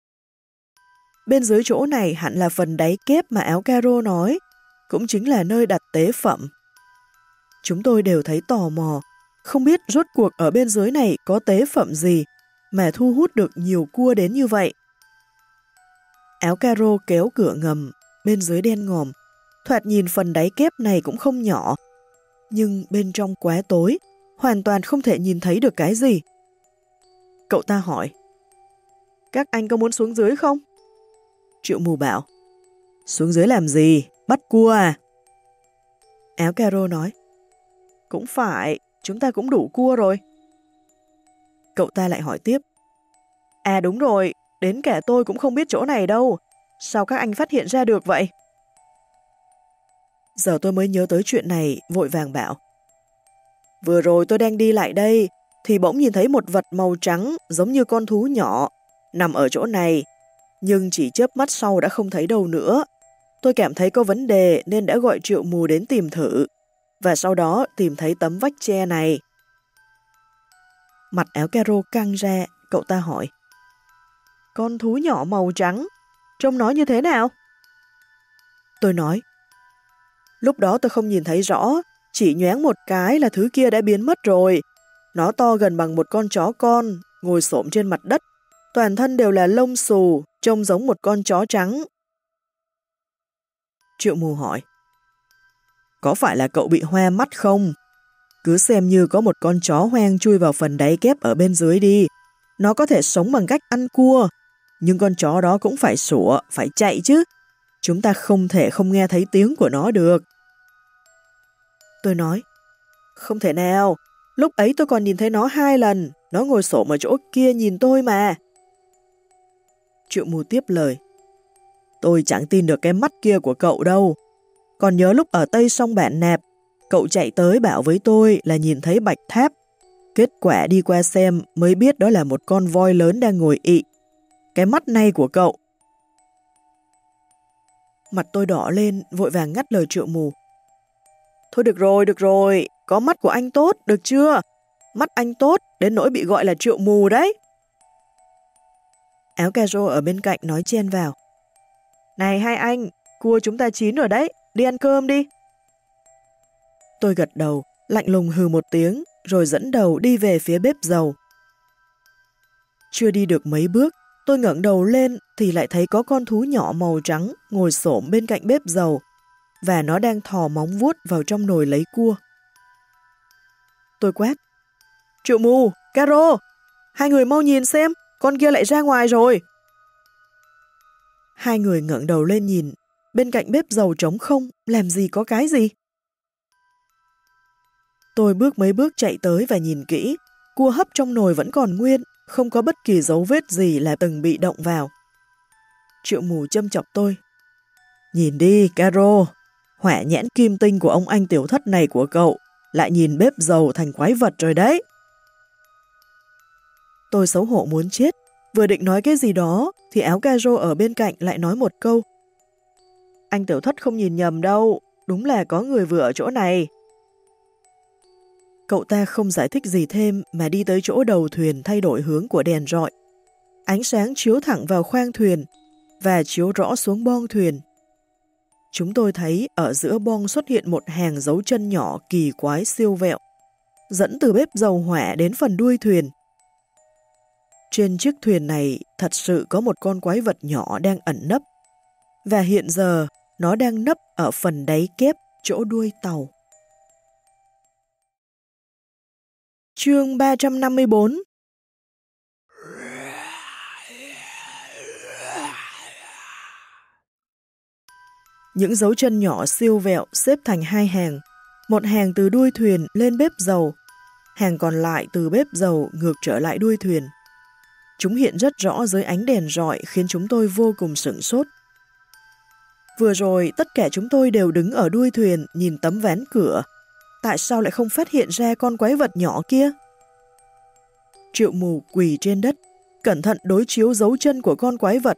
Bên dưới chỗ này hẳn là phần đáy kép mà áo caro nói, cũng chính là nơi đặt tế phẩm. Chúng tôi đều thấy tò mò, không biết rốt cuộc ở bên dưới này có tế phẩm gì mà thu hút được nhiều cua đến như vậy. Áo caro kéo cửa ngầm, bên dưới đen ngòm, thoạt nhìn phần đáy kép này cũng không nhỏ, nhưng bên trong quá tối, hoàn toàn không thể nhìn thấy được cái gì. Cậu ta hỏi, các anh có muốn xuống dưới không? Triệu mù bảo, xuống dưới làm gì? Bắt cua à? Áo caro nói, cũng phải, chúng ta cũng đủ cua rồi. Cậu ta lại hỏi tiếp, à đúng rồi, đến cả tôi cũng không biết chỗ này đâu. Sao các anh phát hiện ra được vậy? Giờ tôi mới nhớ tới chuyện này, vội vàng bảo. Vừa rồi tôi đang đi lại đây, thì bỗng nhìn thấy một vật màu trắng giống như con thú nhỏ, nằm ở chỗ này, nhưng chỉ chớp mắt sau đã không thấy đâu nữa. Tôi cảm thấy có vấn đề nên đã gọi triệu mù đến tìm thử, và sau đó tìm thấy tấm vách tre này. Mặt áo caro căng ra, cậu ta hỏi. Con thú nhỏ màu trắng, trông nó như thế nào? Tôi nói, lúc đó tôi không nhìn thấy rõ, chỉ nhoáng một cái là thứ kia đã biến mất rồi. Nó to gần bằng một con chó con, ngồi xổm trên mặt đất, toàn thân đều là lông xù, trông giống một con chó trắng. Triệu mù hỏi, có phải là cậu bị hoa mắt không? Cứ xem như có một con chó hoang chui vào phần đáy kép ở bên dưới đi. Nó có thể sống bằng cách ăn cua, nhưng con chó đó cũng phải sủa, phải chạy chứ. Chúng ta không thể không nghe thấy tiếng của nó được. Tôi nói, không thể nào, lúc ấy tôi còn nhìn thấy nó hai lần, nó ngồi sổ ở chỗ kia nhìn tôi mà. Triệu mù tiếp lời, tôi chẳng tin được cái mắt kia của cậu đâu. Còn nhớ lúc ở Tây sông Bản Nạp, cậu chạy tới bảo với tôi là nhìn thấy bạch tháp. Kết quả đi qua xem mới biết đó là một con voi lớn đang ngồi ị cái mắt này của cậu. Mặt tôi đỏ lên, vội vàng ngắt lời triệu mù. Thôi được rồi, được rồi, có mắt của anh tốt, được chưa? Mắt anh tốt, đến nỗi bị gọi là triệu mù đấy. Áo caro ở bên cạnh nói chen vào. Này hai anh, cua chúng ta chín rồi đấy, đi ăn cơm đi. Tôi gật đầu, lạnh lùng hừ một tiếng, rồi dẫn đầu đi về phía bếp dầu. Chưa đi được mấy bước, Tôi ngẩng đầu lên thì lại thấy có con thú nhỏ màu trắng ngồi xổm bên cạnh bếp dầu và nó đang thò móng vuốt vào trong nồi lấy cua. Tôi quát. Triệu mù, Caro, hai người mau nhìn xem, con kia lại ra ngoài rồi. Hai người ngẩng đầu lên nhìn, bên cạnh bếp dầu trống không, làm gì có cái gì? Tôi bước mấy bước chạy tới và nhìn kỹ, cua hấp trong nồi vẫn còn nguyên, không có bất kỳ dấu vết gì là từng bị động vào. Triệu mù châm chọc tôi. Nhìn đi, Caro, hỏa nhãn kim tinh của ông anh tiểu thất này của cậu, lại nhìn bếp dầu thành quái vật rồi đấy. Tôi xấu hổ muốn chết, vừa định nói cái gì đó, thì áo caro ở bên cạnh lại nói một câu. Anh tiểu thất không nhìn nhầm đâu, đúng là có người vừa ở chỗ này. Cậu ta không giải thích gì thêm mà đi tới chỗ đầu thuyền thay đổi hướng của đèn rọi. Ánh sáng chiếu thẳng vào khoang thuyền và chiếu rõ xuống bong thuyền. Chúng tôi thấy ở giữa bong xuất hiện một hàng dấu chân nhỏ kỳ quái siêu vẹo, dẫn từ bếp dầu hỏa đến phần đuôi thuyền. Trên chiếc thuyền này thật sự có một con quái vật nhỏ đang ẩn nấp, và hiện giờ nó đang nấp ở phần đáy kép chỗ đuôi tàu. Chương 354 Những dấu chân nhỏ siêu vẹo xếp thành hai hàng, một hàng từ đuôi thuyền lên bếp dầu, hàng còn lại từ bếp dầu ngược trở lại đuôi thuyền. Chúng hiện rất rõ dưới ánh đèn rọi khiến chúng tôi vô cùng sửng sốt. Vừa rồi, tất cả chúng tôi đều đứng ở đuôi thuyền nhìn tấm ván cửa. Tại sao lại không phát hiện ra con quái vật nhỏ kia? Triệu mù quỳ trên đất, cẩn thận đối chiếu dấu chân của con quái vật.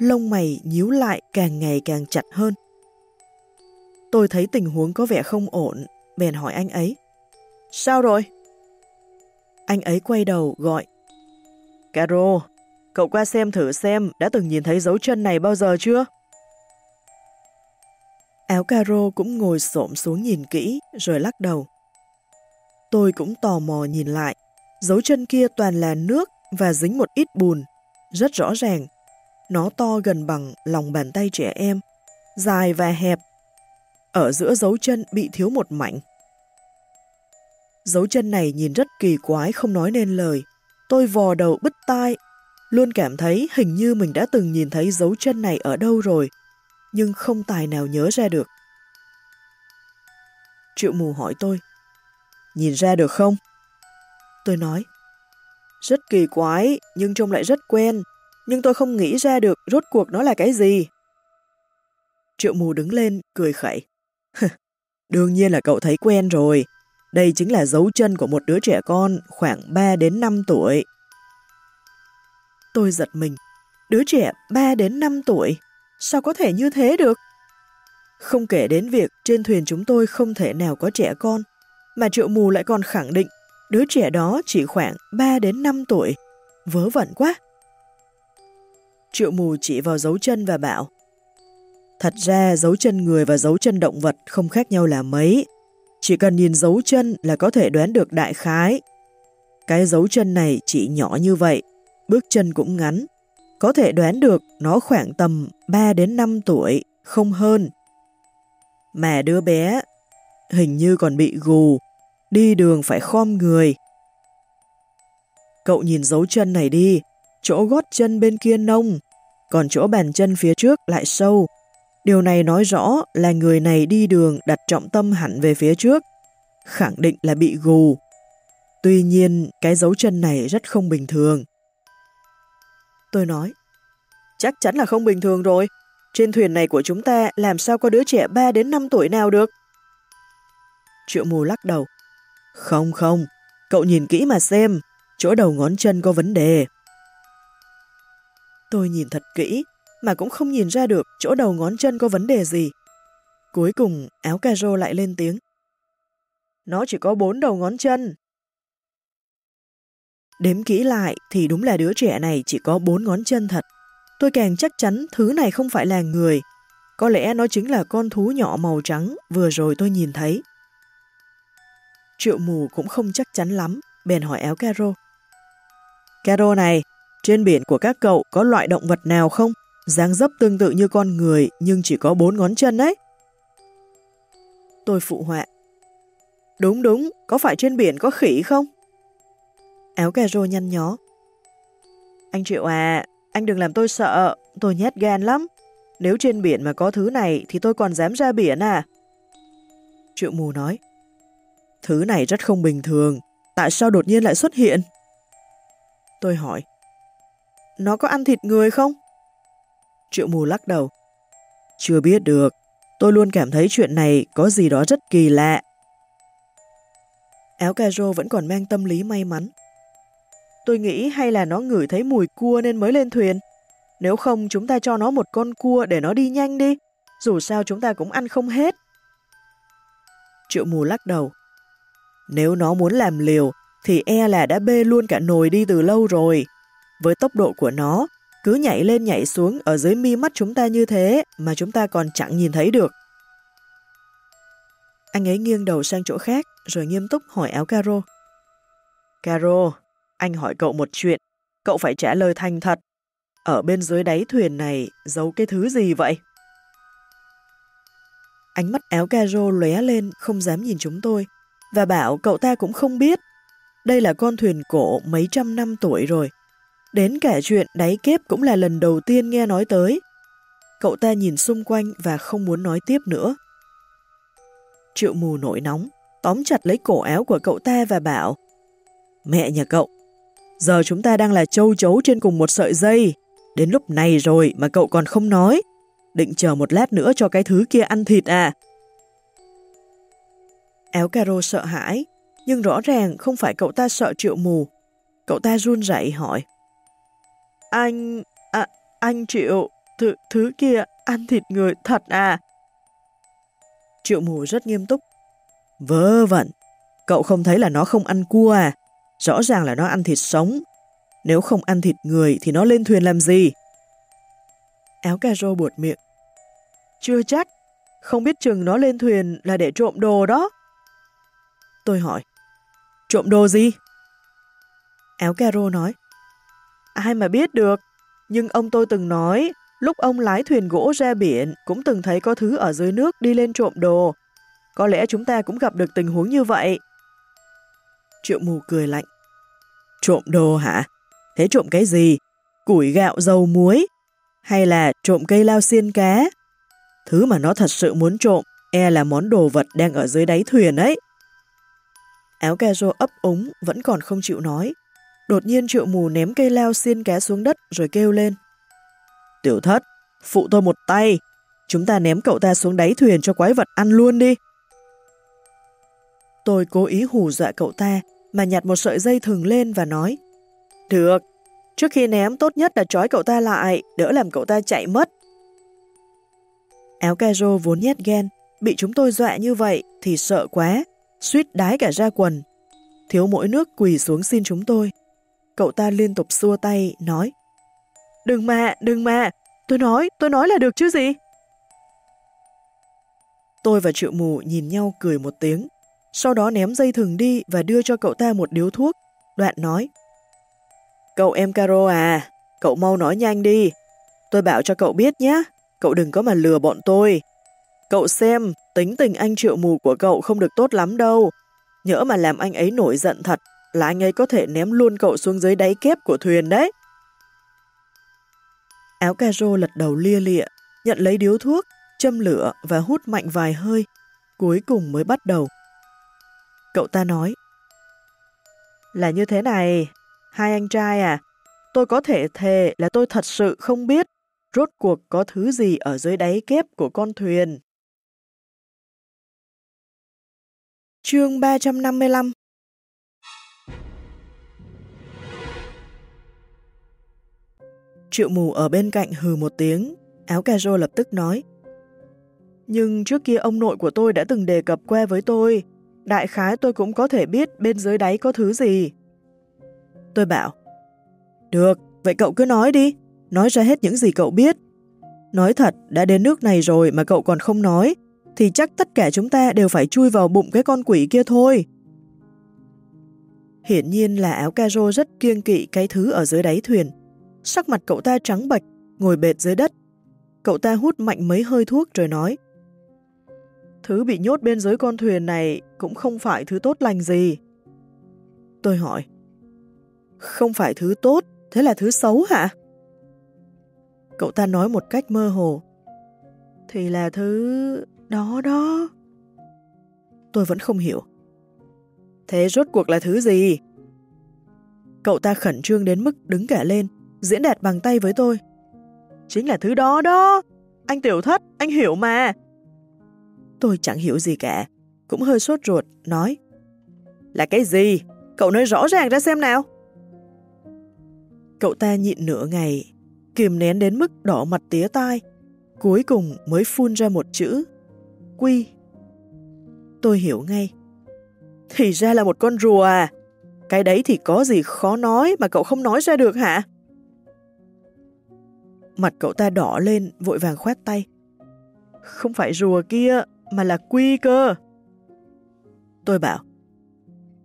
Lông mày nhíu lại càng ngày càng chặt hơn. Tôi thấy tình huống có vẻ không ổn, bèn hỏi anh ấy. Sao rồi? Anh ấy quay đầu gọi. Caro, cậu qua xem thử xem đã từng nhìn thấy dấu chân này bao giờ chưa? Áo caro cũng ngồi xổm xuống nhìn kỹ rồi lắc đầu. Tôi cũng tò mò nhìn lại, dấu chân kia toàn là nước và dính một ít bùn, rất rõ ràng. Nó to gần bằng lòng bàn tay trẻ em, dài và hẹp. Ở giữa dấu chân bị thiếu một mảnh. Dấu chân này nhìn rất kỳ quái không nói nên lời. Tôi vò đầu bứt tai, luôn cảm thấy hình như mình đã từng nhìn thấy dấu chân này ở đâu rồi, nhưng không tài nào nhớ ra được. Triệu mù hỏi tôi, nhìn ra được không? Tôi nói, rất kỳ quái, nhưng trông lại rất quen, nhưng tôi không nghĩ ra được rốt cuộc nó là cái gì. Triệu mù đứng lên, cười khẩy. Đương nhiên là cậu thấy quen rồi, đây chính là dấu chân của một đứa trẻ con khoảng 3 đến 5 tuổi. Tôi giật mình. Đứa trẻ 3 đến 5 tuổi? Sao có thể như thế được? Không kể đến việc trên thuyền chúng tôi không thể nào có trẻ con, mà triệu mù lại còn khẳng định đứa trẻ đó chỉ khoảng 3 đến 5 tuổi. Vớ vẩn quá! Triệu mù chỉ vào dấu chân và bảo Thật ra dấu chân người và dấu chân động vật không khác nhau là mấy. Chỉ cần nhìn dấu chân là có thể đoán được đại khái. Cái dấu chân này chỉ nhỏ như vậy, bước chân cũng ngắn. Có thể đoán được nó khoảng tầm 3 đến 5 tuổi, không hơn. Mà đứa bé hình như còn bị gù, đi đường phải khom người. Cậu nhìn dấu chân này đi, chỗ gót chân bên kia nông, còn chỗ bàn chân phía trước lại sâu, Điều này nói rõ là người này đi đường đặt trọng tâm hẳn về phía trước, khẳng định là bị gù. Tuy nhiên, cái dấu chân này rất không bình thường. Tôi nói, chắc chắn là không bình thường rồi. Trên thuyền này của chúng ta làm sao có đứa trẻ 3 đến 5 tuổi nào được? Triệu mù lắc đầu. Không không, cậu nhìn kỹ mà xem, chỗ đầu ngón chân có vấn đề. Tôi nhìn thật kỹ, mà cũng không nhìn ra được chỗ đầu ngón chân có vấn đề gì. Cuối cùng, áo caro lại lên tiếng. Nó chỉ có bốn đầu ngón chân. Đếm kỹ lại thì đúng là đứa trẻ này chỉ có bốn ngón chân thật. Tôi càng chắc chắn thứ này không phải là người. Có lẽ nó chính là con thú nhỏ màu trắng vừa rồi tôi nhìn thấy. Triệu mù cũng không chắc chắn lắm, bèn hỏi áo Caro. Caro này, trên biển của các cậu có loại động vật nào không? dáng dấp tương tự như con người nhưng chỉ có bốn ngón chân ấy. Tôi phụ họa. Đúng đúng, có phải trên biển có khỉ không? Áo cà rô nhăn nhó. Anh Triệu à, anh đừng làm tôi sợ, tôi nhát gan lắm. Nếu trên biển mà có thứ này thì tôi còn dám ra biển à? Triệu mù nói. Thứ này rất không bình thường, tại sao đột nhiên lại xuất hiện? Tôi hỏi. Nó có ăn thịt người không? Triệu mù lắc đầu. Chưa biết được, tôi luôn cảm thấy chuyện này có gì đó rất kỳ lạ. Áo cà rô vẫn còn mang tâm lý may mắn. Tôi nghĩ hay là nó ngửi thấy mùi cua nên mới lên thuyền. Nếu không chúng ta cho nó một con cua để nó đi nhanh đi. Dù sao chúng ta cũng ăn không hết. Triệu mù lắc đầu. Nếu nó muốn làm liều, thì e là đã bê luôn cả nồi đi từ lâu rồi. Với tốc độ của nó, cứ nhảy lên nhảy xuống ở dưới mi mắt chúng ta như thế mà chúng ta còn chẳng nhìn thấy được. Anh ấy nghiêng đầu sang chỗ khác rồi nghiêm túc hỏi áo Caro. Caro, anh hỏi cậu một chuyện, cậu phải trả lời thành thật. Ở bên dưới đáy thuyền này giấu cái thứ gì vậy? Ánh mắt áo Caro lóe lên không dám nhìn chúng tôi và bảo cậu ta cũng không biết. Đây là con thuyền cổ mấy trăm năm tuổi rồi Đến cả chuyện đáy kép cũng là lần đầu tiên nghe nói tới. Cậu ta nhìn xung quanh và không muốn nói tiếp nữa. Triệu mù nổi nóng, tóm chặt lấy cổ áo của cậu ta và bảo Mẹ nhà cậu, giờ chúng ta đang là châu chấu trên cùng một sợi dây. Đến lúc này rồi mà cậu còn không nói. Định chờ một lát nữa cho cái thứ kia ăn thịt à? Áo caro sợ hãi, nhưng rõ ràng không phải cậu ta sợ triệu mù. Cậu ta run rẩy hỏi. Anh... À, anh Triệu, thứ, thứ kia ăn thịt người thật à? Triệu mù rất nghiêm túc. Vớ vẩn, cậu không thấy là nó không ăn cua à? Rõ ràng là nó ăn thịt sống. Nếu không ăn thịt người thì nó lên thuyền làm gì? Áo cà rô buột miệng. Chưa chắc, không biết chừng nó lên thuyền là để trộm đồ đó. Tôi hỏi, trộm đồ gì? Áo cà rô nói, Ai mà biết được, nhưng ông tôi từng nói, lúc ông lái thuyền gỗ ra biển cũng từng thấy có thứ ở dưới nước đi lên trộm đồ. Có lẽ chúng ta cũng gặp được tình huống như vậy. Triệu mù cười lạnh. Trộm đồ hả? Thế trộm cái gì? Củi gạo dầu muối? Hay là trộm cây lao xiên cá? Thứ mà nó thật sự muốn trộm e là món đồ vật đang ở dưới đáy thuyền ấy. Áo cà rô ấp úng vẫn còn không chịu nói. Đột nhiên triệu mù ném cây leo xiên ké xuống đất rồi kêu lên. Tiểu thất, phụ tôi một tay, chúng ta ném cậu ta xuống đáy thuyền cho quái vật ăn luôn đi. Tôi cố ý hù dọa cậu ta mà nhặt một sợi dây thừng lên và nói Được, trước khi ném tốt nhất là trói cậu ta lại, đỡ làm cậu ta chạy mất. Áo caro vốn nhét ghen, bị chúng tôi dọa như vậy thì sợ quá, suýt đái cả ra quần. Thiếu mỗi nước quỳ xuống xin chúng tôi. Cậu ta liên tục xua tay, nói Đừng mà, đừng mà, tôi nói, tôi nói là được chứ gì? Tôi và triệu mù nhìn nhau cười một tiếng, sau đó ném dây thừng đi và đưa cho cậu ta một điếu thuốc. Đoạn nói Cậu em Caro à, cậu mau nói nhanh đi. Tôi bảo cho cậu biết nhé, cậu đừng có mà lừa bọn tôi. Cậu xem, tính tình anh triệu mù của cậu không được tốt lắm đâu. Nhỡ mà làm anh ấy nổi giận thật, là anh ấy có thể ném luôn cậu xuống dưới đáy kép của thuyền đấy. Áo Caro lật đầu lia lịa, nhận lấy điếu thuốc, châm lửa và hút mạnh vài hơi, cuối cùng mới bắt đầu. Cậu ta nói, Là như thế này, hai anh trai à, tôi có thể thề là tôi thật sự không biết rốt cuộc có thứ gì ở dưới đáy kép của con thuyền. Chương 355 Triệu mù ở bên cạnh hừ một tiếng, áo cà rô lập tức nói. Nhưng trước kia ông nội của tôi đã từng đề cập qua với tôi, đại khái tôi cũng có thể biết bên dưới đáy có thứ gì. Tôi bảo, được, vậy cậu cứ nói đi, nói ra hết những gì cậu biết. Nói thật, đã đến nước này rồi mà cậu còn không nói, thì chắc tất cả chúng ta đều phải chui vào bụng cái con quỷ kia thôi. Hiển nhiên là áo caro rất kiêng kỵ cái thứ ở dưới đáy thuyền, Sắc mặt cậu ta trắng bệch, ngồi bệt dưới đất. Cậu ta hút mạnh mấy hơi thuốc rồi nói. Thứ bị nhốt bên dưới con thuyền này cũng không phải thứ tốt lành gì. Tôi hỏi. Không phải thứ tốt, thế là thứ xấu hả? Cậu ta nói một cách mơ hồ. Thì là thứ... đó đó. Tôi vẫn không hiểu. Thế rốt cuộc là thứ gì? Cậu ta khẩn trương đến mức đứng cả lên, diễn đạt bằng tay với tôi. Chính là thứ đó đó. Anh tiểu thất, anh hiểu mà. Tôi chẳng hiểu gì cả, cũng hơi sốt ruột, nói. Là cái gì? Cậu nói rõ ràng ra xem nào. Cậu ta nhịn nửa ngày, kiềm nén đến mức đỏ mặt tía tai, cuối cùng mới phun ra một chữ. Quy. Tôi hiểu ngay. Thì ra là một con rùa à? Cái đấy thì có gì khó nói mà cậu không nói ra được hả? Mặt cậu ta đỏ lên, vội vàng khoát tay. Không phải rùa kia, mà là quy cơ. Tôi bảo,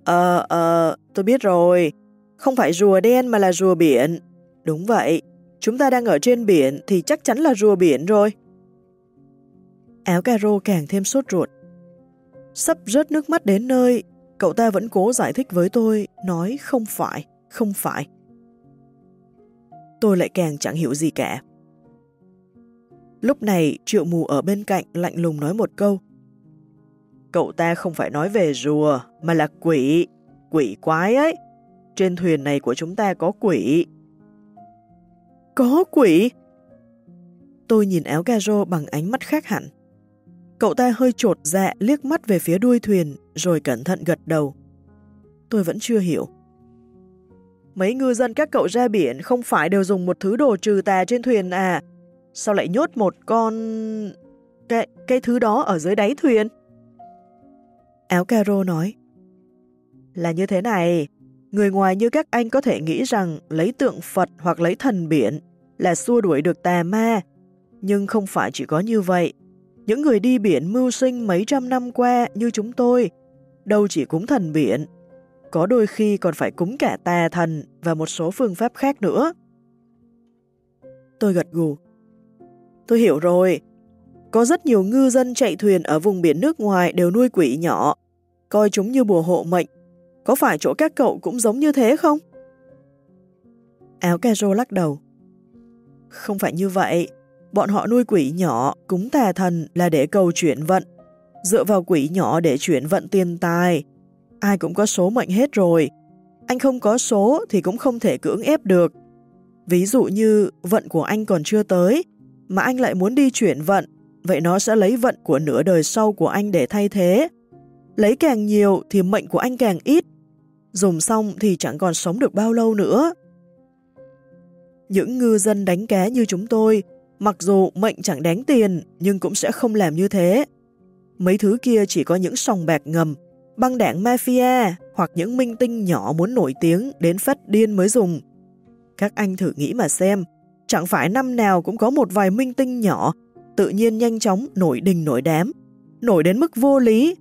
Ờ, ờ, tôi biết rồi. Không phải rùa đen mà là rùa biển. Đúng vậy, chúng ta đang ở trên biển thì chắc chắn là rùa biển rồi. Áo caro càng thêm sốt ruột. Sắp rớt nước mắt đến nơi, cậu ta vẫn cố giải thích với tôi, nói không phải, không phải. Tôi lại càng chẳng hiểu gì cả. Lúc này triệu mù ở bên cạnh lạnh lùng nói một câu. Cậu ta không phải nói về rùa, mà là quỷ, quỷ quái ấy. Trên thuyền này của chúng ta có quỷ. Có quỷ? Tôi nhìn áo caro bằng ánh mắt khác hẳn. Cậu ta hơi trột dạ liếc mắt về phía đuôi thuyền rồi cẩn thận gật đầu. Tôi vẫn chưa hiểu. Mấy ngư dân các cậu ra biển không phải đều dùng một thứ đồ trừ tà trên thuyền à? Sao lại nhốt một con... Cái, cái thứ đó ở dưới đáy thuyền? Áo caro nói. Là như thế này, người ngoài như các anh có thể nghĩ rằng lấy tượng Phật hoặc lấy thần biển là xua đuổi được tà ma. Nhưng không phải chỉ có như vậy. Những người đi biển mưu sinh mấy trăm năm qua như chúng tôi, đâu chỉ cúng thần biển, có đôi khi còn phải cúng cả tà thần và một số phương pháp khác nữa. Tôi gật gù. Tôi hiểu rồi. Có rất nhiều ngư dân chạy thuyền ở vùng biển nước ngoài đều nuôi quỷ nhỏ, coi chúng như bùa hộ mệnh. Có phải chỗ các cậu cũng giống như thế không? Áo caro lắc đầu. Không phải như vậy. Bọn họ nuôi quỷ nhỏ, cúng tà thần là để cầu chuyển vận. Dựa vào quỷ nhỏ để chuyển vận tiền tài. Ai cũng có số mệnh hết rồi. Anh không có số thì cũng không thể cưỡng ép được. Ví dụ như vận của anh còn chưa tới, mà anh lại muốn đi chuyển vận, vậy nó sẽ lấy vận của nửa đời sau của anh để thay thế. Lấy càng nhiều thì mệnh của anh càng ít. Dùng xong thì chẳng còn sống được bao lâu nữa. Những ngư dân đánh cá như chúng tôi, mặc dù mệnh chẳng đáng tiền nhưng cũng sẽ không làm như thế. Mấy thứ kia chỉ có những sòng bạc ngầm, băng đảng mafia hoặc những minh tinh nhỏ muốn nổi tiếng đến phát điên mới dùng. Các anh thử nghĩ mà xem, chẳng phải năm nào cũng có một vài minh tinh nhỏ tự nhiên nhanh chóng nổi đình nổi đám, nổi đến mức vô lý.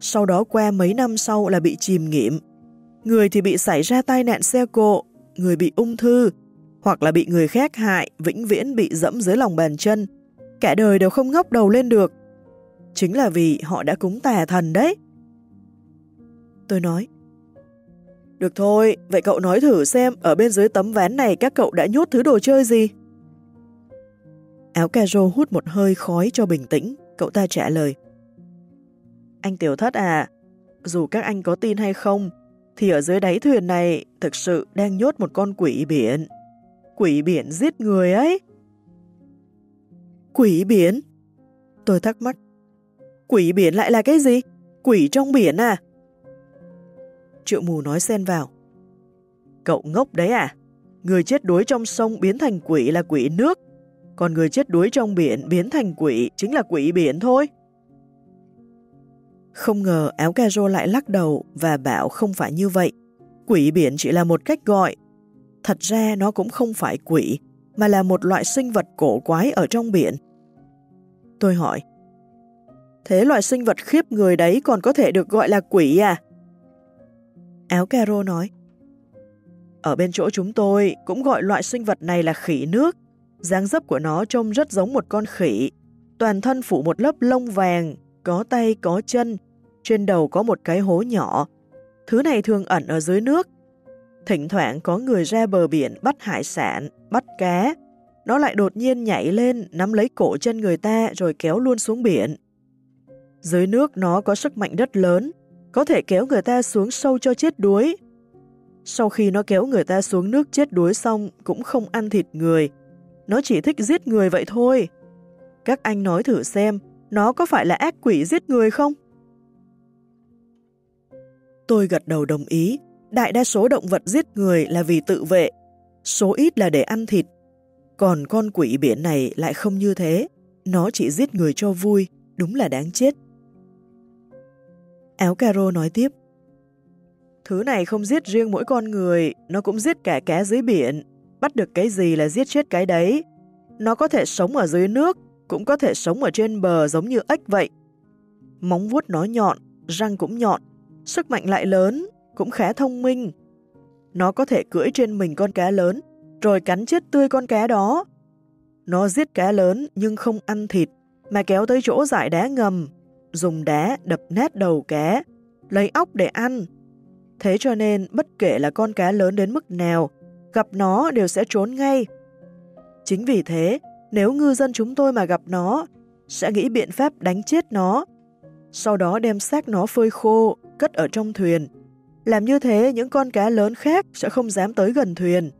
Sau đó qua mấy năm sau là bị chìm nghiệm. Người thì bị xảy ra tai nạn xe cộ, người bị ung thư, hoặc là bị người khác hại, vĩnh viễn bị dẫm dưới lòng bàn chân. Cả đời đều không ngóc đầu lên được. Chính là vì họ đã cúng tà thần đấy. Tôi nói, được thôi, vậy cậu nói thử xem ở bên dưới tấm ván này các cậu đã nhốt thứ đồ chơi gì? Áo caro hút một hơi khói cho bình tĩnh, cậu ta trả lời. Anh tiểu thất à, dù các anh có tin hay không, thì ở dưới đáy thuyền này thực sự đang nhốt một con quỷ biển. Quỷ biển giết người ấy. Quỷ biển? Tôi thắc mắc. Quỷ biển lại là cái gì? Quỷ trong biển à? Triệu mù nói xen vào. Cậu ngốc đấy à? Người chết đuối trong sông biến thành quỷ là quỷ nước, còn người chết đuối trong biển biến thành quỷ chính là quỷ biển thôi. Không ngờ áo caro lại lắc đầu và bảo không phải như vậy. Quỷ biển chỉ là một cách gọi. Thật ra nó cũng không phải quỷ, mà là một loại sinh vật cổ quái ở trong biển. Tôi hỏi, thế loại sinh vật khiếp người đấy còn có thể được gọi là quỷ à? Áo caro nói, Ở bên chỗ chúng tôi cũng gọi loại sinh vật này là khỉ nước. dáng dấp của nó trông rất giống một con khỉ. Toàn thân phủ một lớp lông vàng, có tay có chân, trên đầu có một cái hố nhỏ. Thứ này thường ẩn ở dưới nước. Thỉnh thoảng có người ra bờ biển bắt hải sản, bắt cá. Nó lại đột nhiên nhảy lên, nắm lấy cổ chân người ta rồi kéo luôn xuống biển. Dưới nước nó có sức mạnh rất lớn, có thể kéo người ta xuống sâu cho chết đuối. Sau khi nó kéo người ta xuống nước chết đuối xong cũng không ăn thịt người. Nó chỉ thích giết người vậy thôi. Các anh nói thử xem, nó có phải là ác quỷ giết người không? Tôi gật đầu đồng ý, đại đa số động vật giết người là vì tự vệ, số ít là để ăn thịt. Còn con quỷ biển này lại không như thế, nó chỉ giết người cho vui, đúng là đáng chết. Áo caro nói tiếp, Thứ này không giết riêng mỗi con người, nó cũng giết cả cá dưới biển. Bắt được cái gì là giết chết cái đấy. Nó có thể sống ở dưới nước, cũng có thể sống ở trên bờ giống như ếch vậy. Móng vuốt nó nhọn, răng cũng nhọn, sức mạnh lại lớn, cũng khá thông minh. Nó có thể cưỡi trên mình con cá lớn, rồi cắn chết tươi con cá đó. Nó giết cá lớn nhưng không ăn thịt, mà kéo tới chỗ giải đá ngầm, dùng đá đập nát đầu cá, lấy óc để ăn. Thế cho nên bất kể là con cá lớn đến mức nào, gặp nó đều sẽ trốn ngay. Chính vì thế, nếu ngư dân chúng tôi mà gặp nó, sẽ nghĩ biện pháp đánh chết nó, sau đó đem xác nó phơi khô, cất ở trong thuyền. Làm như thế những con cá lớn khác sẽ không dám tới gần thuyền.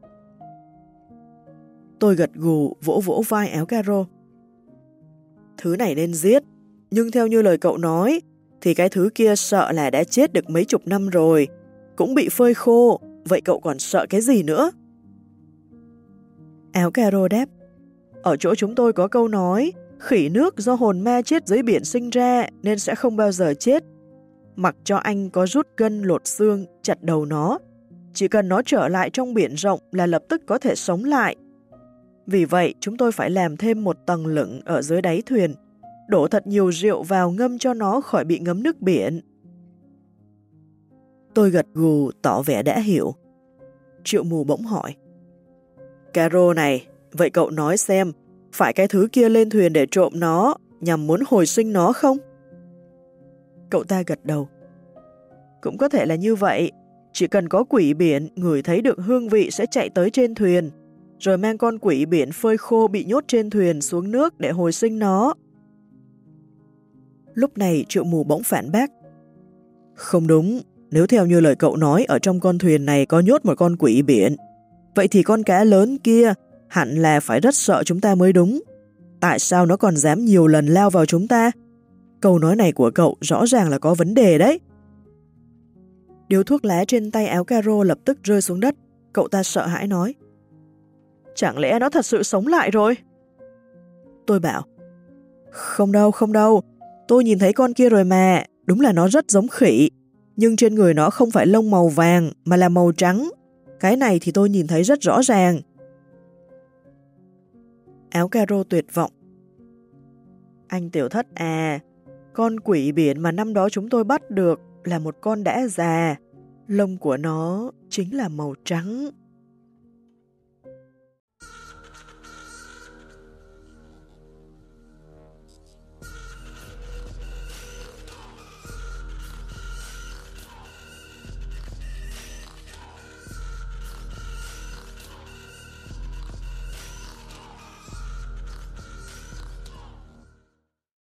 Tôi gật gù vỗ vỗ vai áo caro. Thứ này nên giết, nhưng theo như lời cậu nói, thì cái thứ kia sợ là đã chết được mấy chục năm rồi, cũng bị phơi khô, vậy cậu còn sợ cái gì nữa? Áo caro đáp, ở chỗ chúng tôi có câu nói, khỉ nước do hồn ma chết dưới biển sinh ra nên sẽ không bao giờ chết. Mặc cho anh có rút gân lột xương, chặt đầu nó, chỉ cần nó trở lại trong biển rộng là lập tức có thể sống lại. Vì vậy, chúng tôi phải làm thêm một tầng lửng ở dưới đáy thuyền, đổ thật nhiều rượu vào ngâm cho nó khỏi bị ngấm nước biển. Tôi gật gù tỏ vẻ đã hiểu. Triệu mù bỗng hỏi. Caro này, vậy cậu nói xem, phải cái thứ kia lên thuyền để trộm nó, nhằm muốn hồi sinh nó không? Cậu ta gật đầu. Cũng có thể là như vậy, chỉ cần có quỷ biển, người thấy được hương vị sẽ chạy tới trên thuyền, rồi mang con quỷ biển phơi khô bị nhốt trên thuyền xuống nước để hồi sinh nó. Lúc này triệu mù bỗng phản bác. Không đúng, nếu theo như lời cậu nói ở trong con thuyền này có nhốt một con quỷ biển, vậy thì con cá lớn kia hẳn là phải rất sợ chúng ta mới đúng. Tại sao nó còn dám nhiều lần lao vào chúng ta? Câu nói này của cậu rõ ràng là có vấn đề đấy. Điếu thuốc lá trên tay áo caro lập tức rơi xuống đất. Cậu ta sợ hãi nói. Chẳng lẽ nó thật sự sống lại rồi? Tôi bảo. Không đâu, không đâu. Tôi nhìn thấy con kia rồi mà. Đúng là nó rất giống khỉ. Nhưng trên người nó không phải lông màu vàng mà là màu trắng. Cái này thì tôi nhìn thấy rất rõ ràng. Áo caro tuyệt vọng. Anh tiểu thất à, con quỷ biển mà năm đó chúng tôi bắt được là một con đã già. Lông của nó chính là màu trắng.